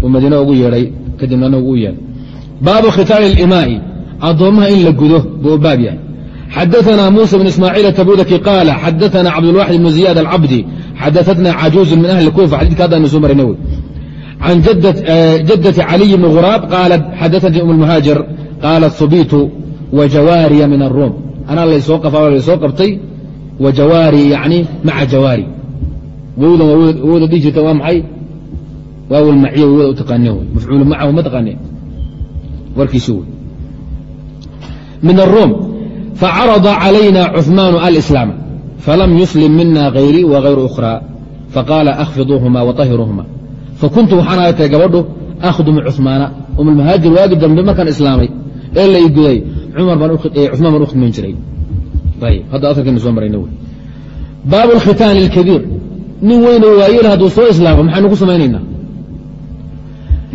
uu madiine ugu yeedhay kadibna anagu u yeedhay baabu khitaali اlimaa'i addoommaha in la gudo buu baab yahay xadaثna muسى بن ismاعيiل التbudki qاal xadaثna cabdالواxid بن زiyاad الcabdi xadaثtna cajuuز min أhli الكufa xadika haddaynu soo marayna wey can jadaةi عaliي بن غuraab qaalat xadaثnii um الmhاaجir qaalat subitu wajawaariya min aruum anaa la soo la soo qabtay wajawaari yani maca jawaari wowdan wowda dhihi jirta waa maxay waawlmaciya wowda u taqaane wy mafcuulu macahu ma taqaane warkiisi wy min aruum facarada calayna cuثmaanu alislaam falam yuslim mina hayrii wagayru ukhraa faqaala akhfiduuhuma watahiruuhuma fakuntu waxaan aatay gabadhu akhdumu cumaana umlmahaajir waagi dambe markaan islaamay ee la iguday cumaan baan u khidmayn jiray hadda aarkaynu soo marayna baabu اlkhitaani الkabiir nin weyno waayel hadduu soo islaamo maxaynu ku samaynaynaa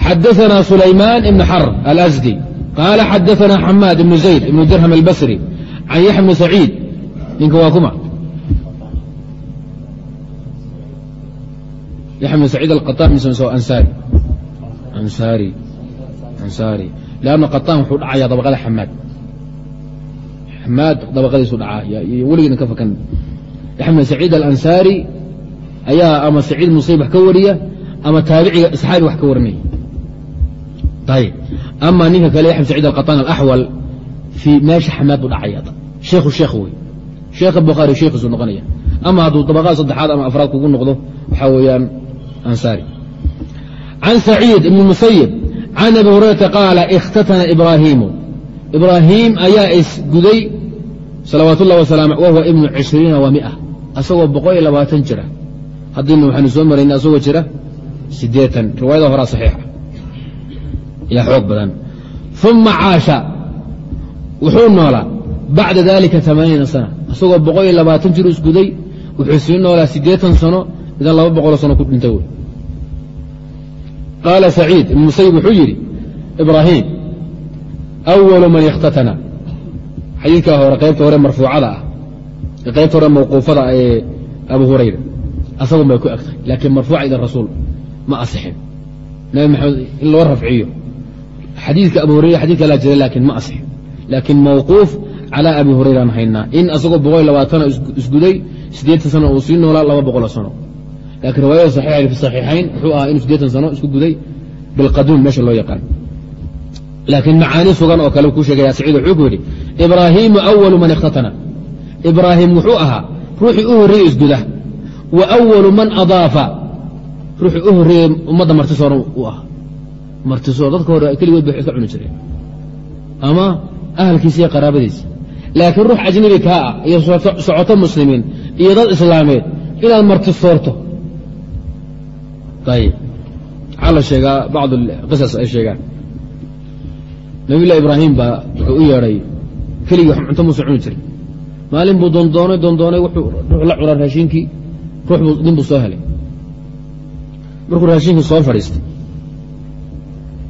xadaثna sulaymaan ibn xarb alأsdi qaala xadaثna xamaad ibn zayd ibn dirham الbasri can yaxya bni saciid ninka waa kuma yaxya bn saciid alqaطaan mise ansaari ansaari ansaari lanna qaطaan wuxuu dhacayaa dabaqada xamaad xamaad dabaqadiisu dhacaa. Weligeedna ka fakan. Bn saciid alansaari ayaa ama saciid musayib wax ka wariya ama taabiciga saxaabi wax ka warinaya ayb ama ninka kale bn saciid alqaطaan alaxwal fii meesha xamaad buu dhacaya sheekhu sheekh wey sheekha bukhaari sheekhiisu noqonaya. Ama hadduu dabaqaad saddexaad ama afraad kugu noqdo waxaa weeyaan ansaari. Can saciid ibn musayib can abi hurayrata qaala ikhtatana ibraahiimu ibraahiim ayaa isguday salawaat ullahi wasalam wahuwa ibnu cishriina wa mia asagoo boqol iyo labaatan jira. Haddiina waxaanu soo marayna asagoo jira siddeetan. Riwaayada horaa saxiixa. Yaa xoog badan. Uma caasha. Wuxuu noolaa. Bacda dalika amaaniina sana. Isagoo boqol iyo labaatan jir isguday wuxuu sii noolaa siddeetan sano idan laba boqoloo sano ku dhintay wey qaala saciid ibn musayib wuxuu yidhi ibraahiim awalu man ikhtatana xadiidkaa hore qaybta hore marfuucada ah qaybta hore mawquufada ee abu hurayra asagun ku eg laakiin marfuuca ila rasuul ma asixin nabi maxamed in loo rafciyo xadiidka abu hurayra xadid kalaa jira laakiin ma asixin laakiin mawquuf calى abi hurayraan haynaa in asagoo boqol labaatano isguday siddeetan sano uu sii noolaa laba boqoloo sano lakiin riwaayada saxiixa fi saxiixayn wuxuu ahaa inuu siddeetan sano isku guday bilqaduum meesha loo yaqaan laakiin macaani sugan oo kale kuu sheegaya saciid wuxuu ku yidhi ibraahiimu awalu man ikhtatana ibraahim wuxuu ahaa ruuxii u horreeyey isguda wa awalu man adaafa. Ruuxii u horreeyey ummadda martisooran uu ahaa. Martisoor dadka hore keligood bay iska cuni jireen. Ama ahalkiisa iyo qaraabadiisa. Laakiin ruux ajnabi kaa ah iyo socoto muslimiin iyo dad islaameed inaad martisoorto. Ayib maxaa la sheegaa bacd qisas ay sheegaan nabilah ibraahim baa wuxuu u yeedhay keligii cunto muusa cuni jirin maalin buu doondoonay doondoonay wuxuu ruux la cunaa raashinkii ruux buu nin buu soo helay. Markuu raashinkii soo fadhiistay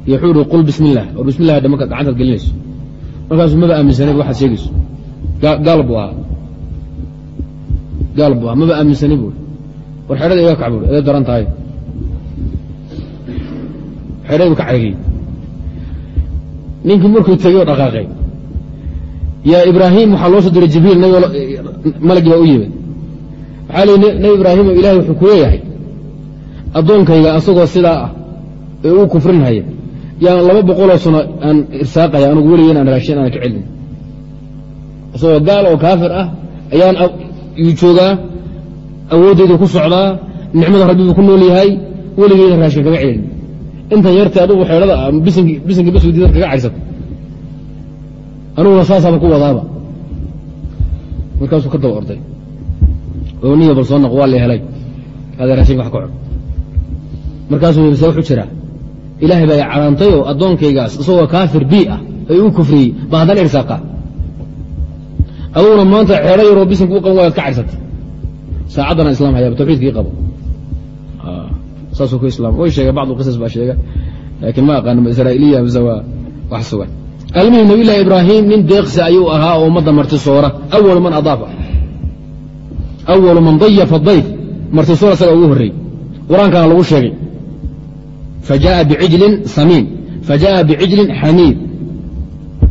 wuxuu ihi qul bismi oo bismi illah dhamanka gacantaad gelinayso. Markaasuu maba aaminsanayb waxaad sheegayso gaal buu ahaa. Gaal buu ahaa maba aaminsanay buui war xedhada iga kac buui eday daran tahay. Xedhadii bu ka caygay ninkii markuu tegey oo dhaqaaqay. Yaa ibraahim waxaa loo soo diray jibriil malagii baa u yimid. Waxaa lii nebi ibraahimo ilahay wuxuu ku leeyahay. Addoonkayga asagoo sidaa ah ee uu kufrinhaya yaan laba boqoloo sano aan irsaaqaya anugu weligeen aan raashin aan ka celin. Isagoo gaal oo kaafir ah ayaan yuu joogaa awooddaydu ku socdaa nicmada rabbibu ku nool yahay weligeena raashin kaga celin intan yartay adugu xeedhada ah bisinka baswdi dad kaga caysata aniguna saasaaba ku wadaaba. Markaasuu ka daba orday ooniya bal soo noq waa la helay. Hada raashinka wax ka cun markaasuu se wuxuu jiraa ilaahay baa canaantay oo addoonkaygaas isagoo kaafir bii ah ay u kufriyey ba haddana irsaaqa. Aduguna maanta xeedho yaroo bisinka u qaban wayaad ka caysatay saacaddana islaam hayaaba tawxiidkii qabo saasuu ku islaam. Way sheega bacdu qisas baa sheega laakiin ma aqaano ma israa'iiliya mise waa wax sugan. Almuhim nabiy llahi ibraahim nin deeqsi ayuu ahaa oo ummadda martisoora awalu man adaafa awalu man dayafa dayf martisoor isaga ugu horreeyey. Qur'aankana lagu sheegay. Fajaءa bicijlin samiin fajaءa bicijlin xaniid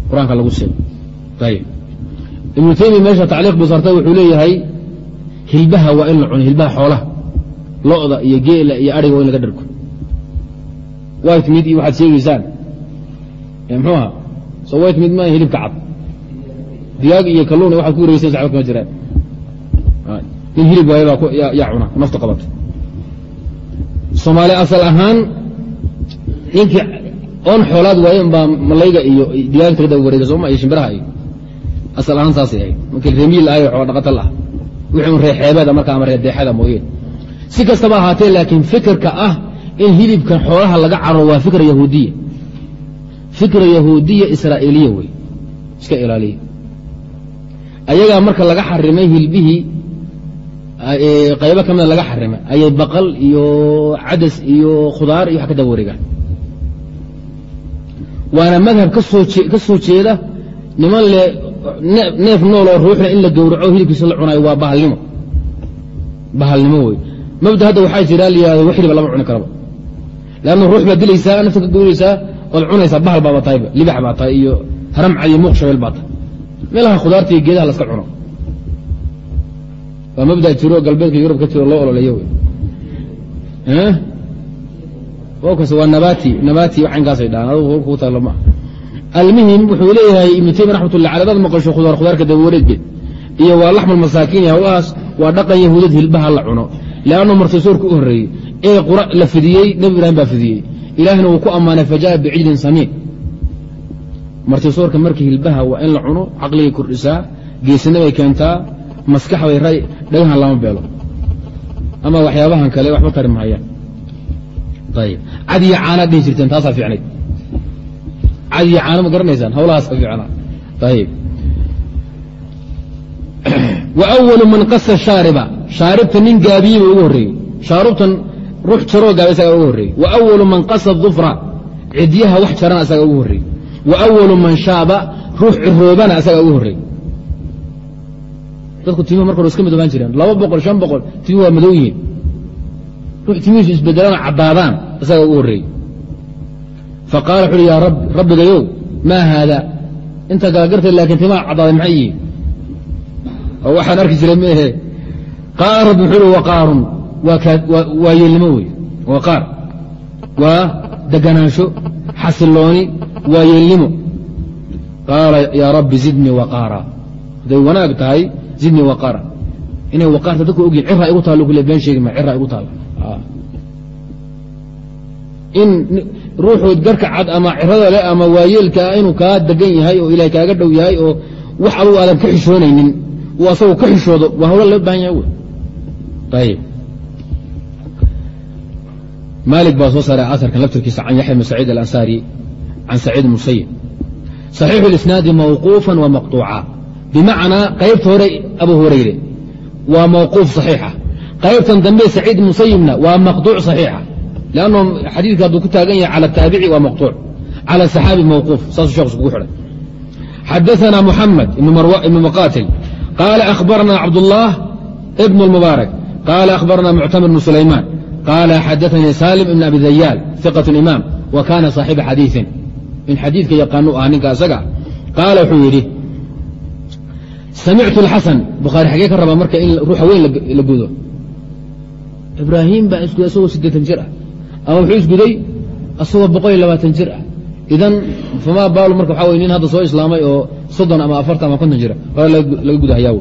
qur'aanka lagu sheegay. Ayib ibnu taymiya meesha tacliiq buu sartay wuxuu leeyahay hilbaha waa in la cuno hilbaha xoolaha lo'da iyo geela iyo ariga waa in laga dhargo white meat iyo waxaad sheegaysaan. Muxuu ahaa? So white meat maa hilibka cad. Digaag iyo kalluun waxaad ku wareegsan saxba kama jiraan. Nin hilib waaye baa yaa cuna nafta qabata soomaali asal ahaan ninkii oon xoolaad waayen baa malayga iyo digaagta ka wareega sooma iyo shimbiraha iyo. Asal ahaan saasay ahayd. Markii reemiil ahayo xoola dhaqatal ah. Wixii un reexeebeeda marka ama reedeexada mooyeen si kastaba ahaatee laakiin fikirka ah in hilibkan xoolaha laga caro waa fikra yahuudiya. Fikra yahuudiya israa'iiliya wey. Iska ilaaliya. Ayagaa marka laga xarimay hilbihii qaybo ka mida laga xarimay ayay baqal iyo cadas iyo khudaar iyo wax ka daba wareegaan. Waana madhab ka soo jeeda niman le neef nool oo ruuxna in la gowraco hilibkiisa la cunayo waa bahalnimo. Bahalnimo wey mabda hadda waxaa jira layihahdo waxriba lama cuni karaba. Leanna ruux baad dilaysaa nafta ka goynaysaa ood cunaysaa bahal baaba tahayba libax baa tahay iyo haramcad iyo muuq shabeel baa tahay meelaha khudaarta iyo geedaha laska cuno. Waa mabda jiro galbeedka yurub ka jiro loo ololeeyo kas waa nabati nabati waxankaasay dhahaan. Adugu ku taalo ma almuhim wuxuu leeyahay ibnu taymiya raxmatullah alay adaad maqasho khudaar khudaarka dabawareedgeed iyo waa laxmal masaakiin hawlahaas waa dhaqan yahuudad hilbaha la cuno leannu martisoorka u horreeyey ee la fidiyey nebi ibraahim baa fidiyey ilaahna wuu ku ammaanay faja'a bicijlin samiin martisoorka markii hilbaha waa in la cuno caqligay kordhisaa geesinabay keentaa maskax bay dhagahan lama beelo ama waxyaabahan kale waxba tari mahayaan ayib cadiyo caanaad dhihi jirteen taasaa fiicnayd cadiyo caano ma garanaysaan hawlahaas ka fiicnaa ayib wa awalu man qasa shaariba shaaribta nin gaabiyeyba ugu horreeyey. Shaarubtan ruux jaroo gaaba isagaa ugu horreeyey. Wa awalu man qasa dufra cidyaha wax jarana isagaa ugu horreeyey. Wa awalu man shaaba ruux ciroobana isagaa ugu horreeyey. Dadku timuhu marka hore iska midoobaan jireen. Laba boqol shan boqol timuhu waa madow yihiin. Ruux timihiisu isbedelana caddaadaan isagaa ugu horreeyey. Fa qaala wuxu uhi yaa rabbi rabbigayow maa haada? Inta galagartay laakiin timaha caddaaday maxay yihiin? Oo waxaan arki jiray maehe qaala wuxuu uhi waqaarun waa yeelnimo wey waqaar waa deganaansho xasilooni waa yeelnimo. Qaala yaa rabbi zidnii waqaara hadday wanaag tahay zidnii waqaara inay waqaarta dadku ogyihiin ciraa igu taalo kule been sheegi ma ciraa igu taalo in ruuxood garka cad ama cirada leh ama waayeelkaa inuu kaa degan yahay oo ilahay kaaga dhow yahay oo wax adugu aadan ka xishoonaynin uu asagu ka xishoodo waa hawla loo baahan yahay ayib maalik baa soo saaray asarkan laftirkiisa can yaxya bn saciid alansaari can saciid musayib صaxiixu اlisnaadi mawquufan wa maqطuuca bimacnaa qaybta hore abu hurayre waa mawquuf صaxiixa qaybtan dambe saciid musayibna waa maqطuuc صaxiixa lanno xadiidka hadduu ku taagan yahay cala taabici waa maqطuuc cala saxaabi mawquuf saasuu shekh iskugu xidhay xadaثana muxamed ibn muqatil qaala akhbarana cabdالlah ibn اlmubaarak qaala akhbarana muctamir bn sulaymaan qaala xadaثanii salim ibn abi dayaal ثiqaة imaam wa kana صaaxiba xadiiثin in xadiidka yaqaanu ah ninka isaga qaala wuxuu yidhi samictu اlxasan bukhaari xagee ka rabaa marka in ruuxa weyn la gudo ibraahim baa isguday asagoo siddeetan jir ah ama wuxuu isguday asagoo boqol iyo labaatan jir ah idan famaa baalu marka waxa wey nin hadda soo islaamay oo soddon ama afartan ama konton jira hore laga gudahayaa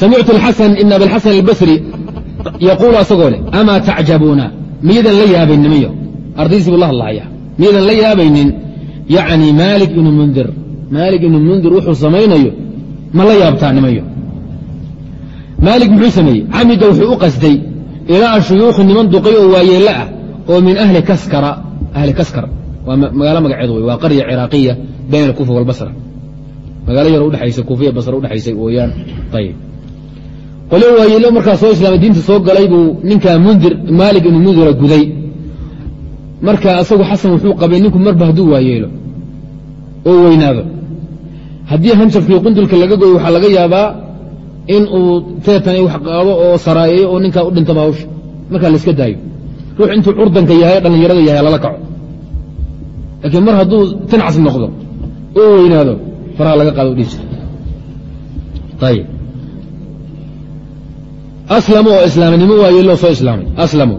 samictu اlxasan ibn abiاlxasan albasri yaquulu asagoo leh amaa tacjabuuna miyadan la yaabayn nimiyo ardaydiisi buu la hadlahaya miyadan la yaabaynin yacni maalik ibnu mundir maalik ibnu mundir wuxuu samaynayo ma la yaabtaa nimayo maalik muxuu sameeyey camida wuxuu u qasday ilaa shuyuukhi niman duqay oo waayeelle ah oo min ahli kaskara ahli kaskar waa magaalo magaceedu wey waa qarya ciraaqiya bayna alkuufa walbasra magaalo yar udhexaysa kuufiya basra udhexaysay weyaan ayib qolyo waayeelle markaa soo islaamay diinta soo galay buu ninkaa mundir maalik ibnu mundira guday. Marka asagu xasan wuxuu qabay ninku marba hadduu waayeelo oo weynaado. Haddii hanjafkii qundulka laga goyo waxaa laga yaabaa in uu teetani wax qaado oo saraayeeyo oo ninkaa u dhintaba hawsha markaa la iska daayo. Ruux intuu curdanka yahay dhallinyarada yahay lala kaco. Laakiin mar hadduu tinacas noqdo oo weynaado faraha laga qaado dhihi jira ayib. Aslamu oo islaamnimo waayeeloo soo islaamay aslamu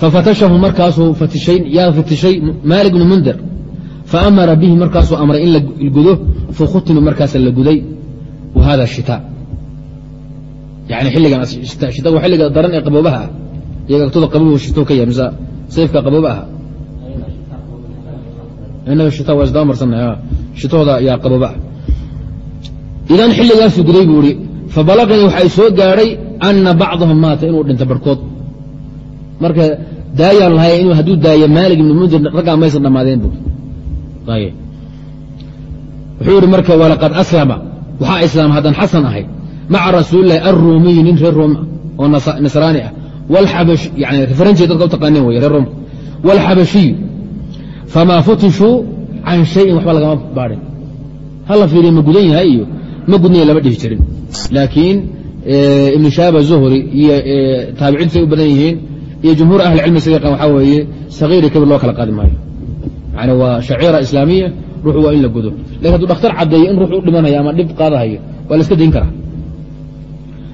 fafatashahu markaasuu yaa fatishay maalik bnu mundir faamara bihi markaasuu amray in la gudo fakhutima markaasa la guday. Wa hada shitaa yani xilligan shita waa xilliga daran ee qaboobaha ah. Iyaga agtooda qaboobuu shito ka yahay mise sayfka qabooba aha idan xilligaasuu guday buu ihi fabalaqanii waxay soo gaadhay ana bacdahum maata inuu dhinta barhkood marka daayaan lahay inuu hadduu daayo maalik ibnu mundir raggaa maysan dhammaadeen bu wuxuu yihi marka walaqad aslama. Waxaa islaam haddaan xasan ahay. Maca rasuulilahi alruumiyi nin reer room oo nasraani ah. Referenji dadka u wey reer room wاlxabashiyu famaa futishuu can shayin waxba lagama baadhin hala fiiriya ma gudan yahay iyo ma gudnaya lama dhihi jirin laakiin ibn shaaba zuhri iyo taabiciintu say u badan yihiin iyo jumhuur ahli cilmi siday qaan waxaa weeye sagiiri kabir loo kala qaadi maayo yani waa shaciira islaamiya ruuxu waa in la gudo laakiin hadduu dhakhtar caddeeyo in ruux u dhimanaya ama dhib qaadahayo waa la iska dayn karaa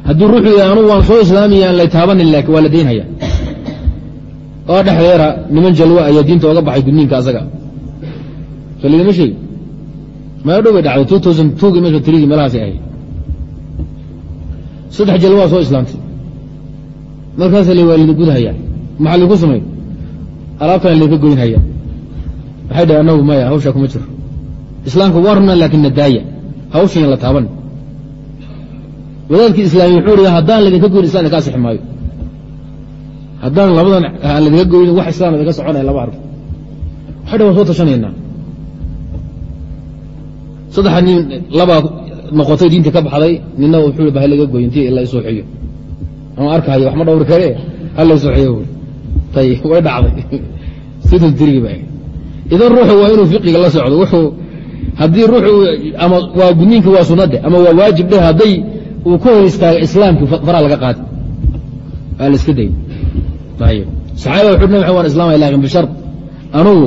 hadduu ruuxu yahay anugu waan soo islaamiya aan lay taabanin laakiin waa la daynhaya oo dhexdeera niman jalwa ayaa diinta oga baxay gudniinka asaga. So lidima sheegi? Meel dhow bay dhacday meesha tirigii meelahaasi ahayd. Saddex jalwaa soo islaamtay. Markaasa la waa lidin gudhaya maxaa lidinku samay alaabtana lidinka goynhaya waxay dhahe anagu maya hawshaa kuma jiro. Islaamka warna laakin na daaya. Hawshan la taaban. Wadaadkii islaamiya wuxuu ri haddaan laydinka goyn islam idinka asixi haddaan labadan aan laydinka goynin wax islam idinka soconaya laba arko waxay dha waan soo tashanaynaa. Saddexa nin labaa noqotay diintii ka baxday nina wuxuu ba halaga goy intii la isooxiyo ama arkahayo wax ma dhawri kare? Hala isooxiyo tay way dhacday. Siduu dirigi ba idan ruuxu waa inuu fiqiga la socdo wuxuu haddii ruuxu ama waa gudniinki waa sunade ama waa waajib dheh hadday uu ku hor istaaga islaamkii faraa laga qaadi. Waa la iska day saxaabada wuxu nabi waan islaamaya laakiin bishar anugu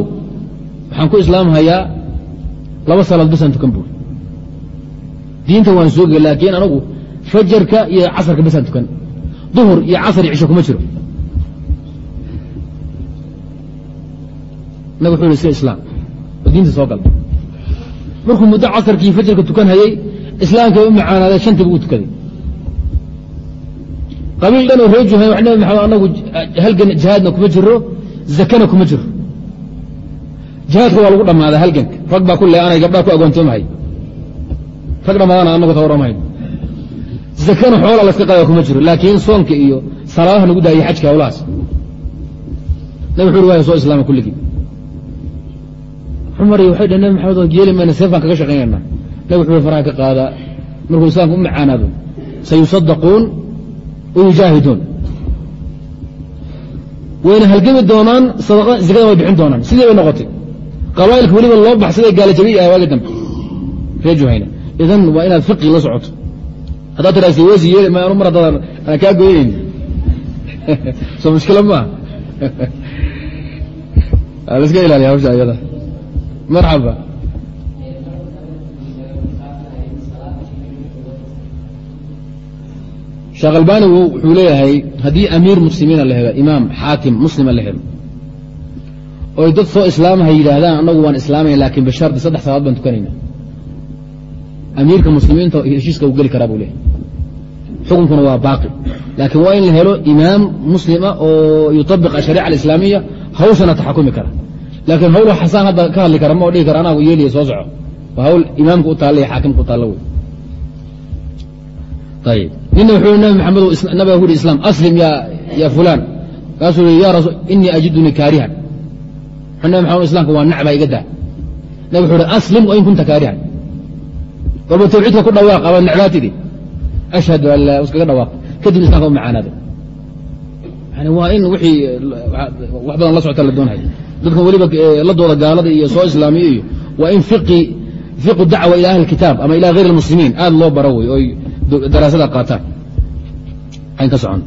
waxaan ku islaamhayaa laba salaad bisaan tukan buuri diinta waan soo gel laakiin anugu fajarka iyo casarka bisaan tukan duhur iyo casar iyo kuma jiro nabig wuxuu iska islaam oo diinta soo galda markuu muddo casarkii fajarka tukan hayey islaamkay u macaanaaday shantii buu tukaday qabiil dhan oo ree juhan wax nabi maxamed anagu halgan jihaadna kuma jiro zakana kuma jiro jihaadka waa lagu dhammaadaa halganka rag baa ku leeanay gabdhaa ku agoontoomahay rag dhammaadana anagu tawaramayn zakana xoola laska qaada kuma jiro laakiin soonka iyo salaadaha lagu daayay xajka hawlahaas. Nabi wuxu uri waaya soo islaama kulligii cumar waxay dhaheen nabi maxamed yeeli mayna seef baan kaga shaqaynayna nabi wuxuu faraha ka qaadaa markuu islaamka u macaanaado sayusadaquun wayujaahiduun wayna halgami doonaan zakada way bixin doonaan sidii bay noqotay qabaa'ilka weliba loo baxsaday gaalajabiy ah waagi dambe ree juhayna idan waa inaad fiqi la socoto haddaad tiraa siwasi yeeli ma anu mar haddaadan aan kaa goynayn soo mushkila maaha la iska ilaaliya hawsha ayada marxaba sheekh albani wuxuu leeyahay haddii amiir muslimiina la helo imaam xaakim muslima la helo oy dad soo islaamaha yidhaahdaan anagu waan islaamaya laakiin bishardi saddex salaad baan tukanayna. Amiirka muslimiinta heshiiska u geli karaa buu leeyahay. Xukunkuna waa baaqi. Laakiin waa in la helo imaam muslima oo yutabiq ashariica alislaamiya hawshana taxakumi kara. Laakiin hawl xasaan hadda ka hadli kara ma o dhihi kara anagu yeeliya soo soco. Waa hawl imaamka u taalla iyo xaakimka u taalla wey nina wuxuu nabi maxamed nabiga ku yhi islaam aslim ya fulaan. Kaasuu i ya rasul inii ajidunii kaarihan. Wuxuu nabi maxamed islamka waa nacbaa iga daa. Nabi wuxuu hi aslim wa in kunta kaarihan. Walba tawxiidka ku dhawaaq aba necbaa tidhi ashhadu an laa iskaga dhawaaq. Kadib islamka u macaanaaday. Yani waa in wixii wax badan la socota la doonhay dadkan weliba la dooda gaalada iyo soo islaamiyo iyo waa in fiqu dacwa ila ahli kitaab ama ila hayr اlmuslimiin aad loo baro wey daraasada qaataan ayn ka socon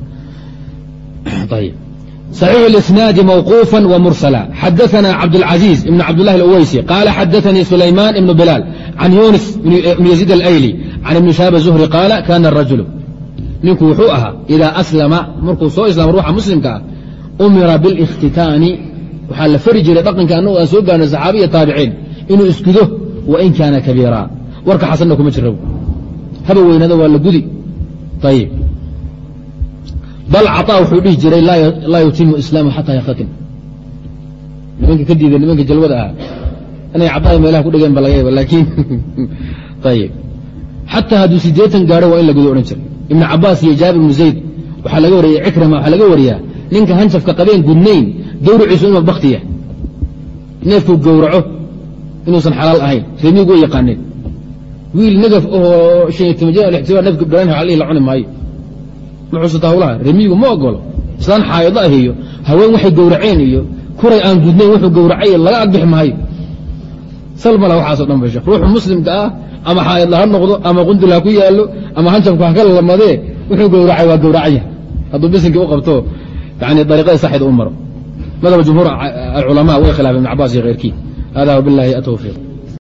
ayb صحيح الإسناad موقوفا ومرسلا xadثna cabdالعaزيز بن cabdاللh الأweyسي قال xadثnي سuلayمان بن بلال عن يuنس بن يزيد الأyلي عن iبن شhاب الزهري قاaل kاna الرaجuل ninku wuxuu ahaa إida أسلمa markuu soo islaama ruuxa muslimka ah umira bالاkhtitaani waxaa la fari jiray dhaqanka annagu aan soo gaarnay saxaabiya taabiciin inuu isgudo wain kaana kabiira warka xasanna kuma jira haba weynada waa la gudi. Ayib bal caطaa wuxuu dhihi jiray laa yutimu islaamu xataa yaktatim nimanka ka diiday nimanka jalwada ahaa. Inay caطaa meelaha ku dhegeen ba laga yaaba laakiin ayib xataa hadduu sideetan gaadho waa in la gudo odhan jiray. Ibn cabaas iyo jaabir ibnu zayd waxaa laga wariyay cikrama waxaa laga wariyaa ninka hanjafka qabeen gudnayn gawriciisu inuu bakti yahay neefkuu gowraco inuusan xalaal ahayn. Reemigu way yaqaaneen wiil negaf oo la cuni maayo. Ma xusuta hawlaha? Reemiyigu ma ogolo. Islaan xaayado ah iyo haween waxay gowraceen iyo kuray aan gudnayn wuxuu gowracay laga agbixi maayo. Sal mala waxaaso dhan ba sheekh. Ruuxu muslimka ah ama xaayadla ha noqdo ama qundul ha ku yaallo ama hanjafku ha ka lamadee wuxuu gowracay waa gowracaya hadduu bisinkii u qabto yani dariiqada saxeeda u maro. Madhab jumhuur alculamaa way khilaafeen ibn cabaas iyo khayrkii hada wabilahi atawfiiq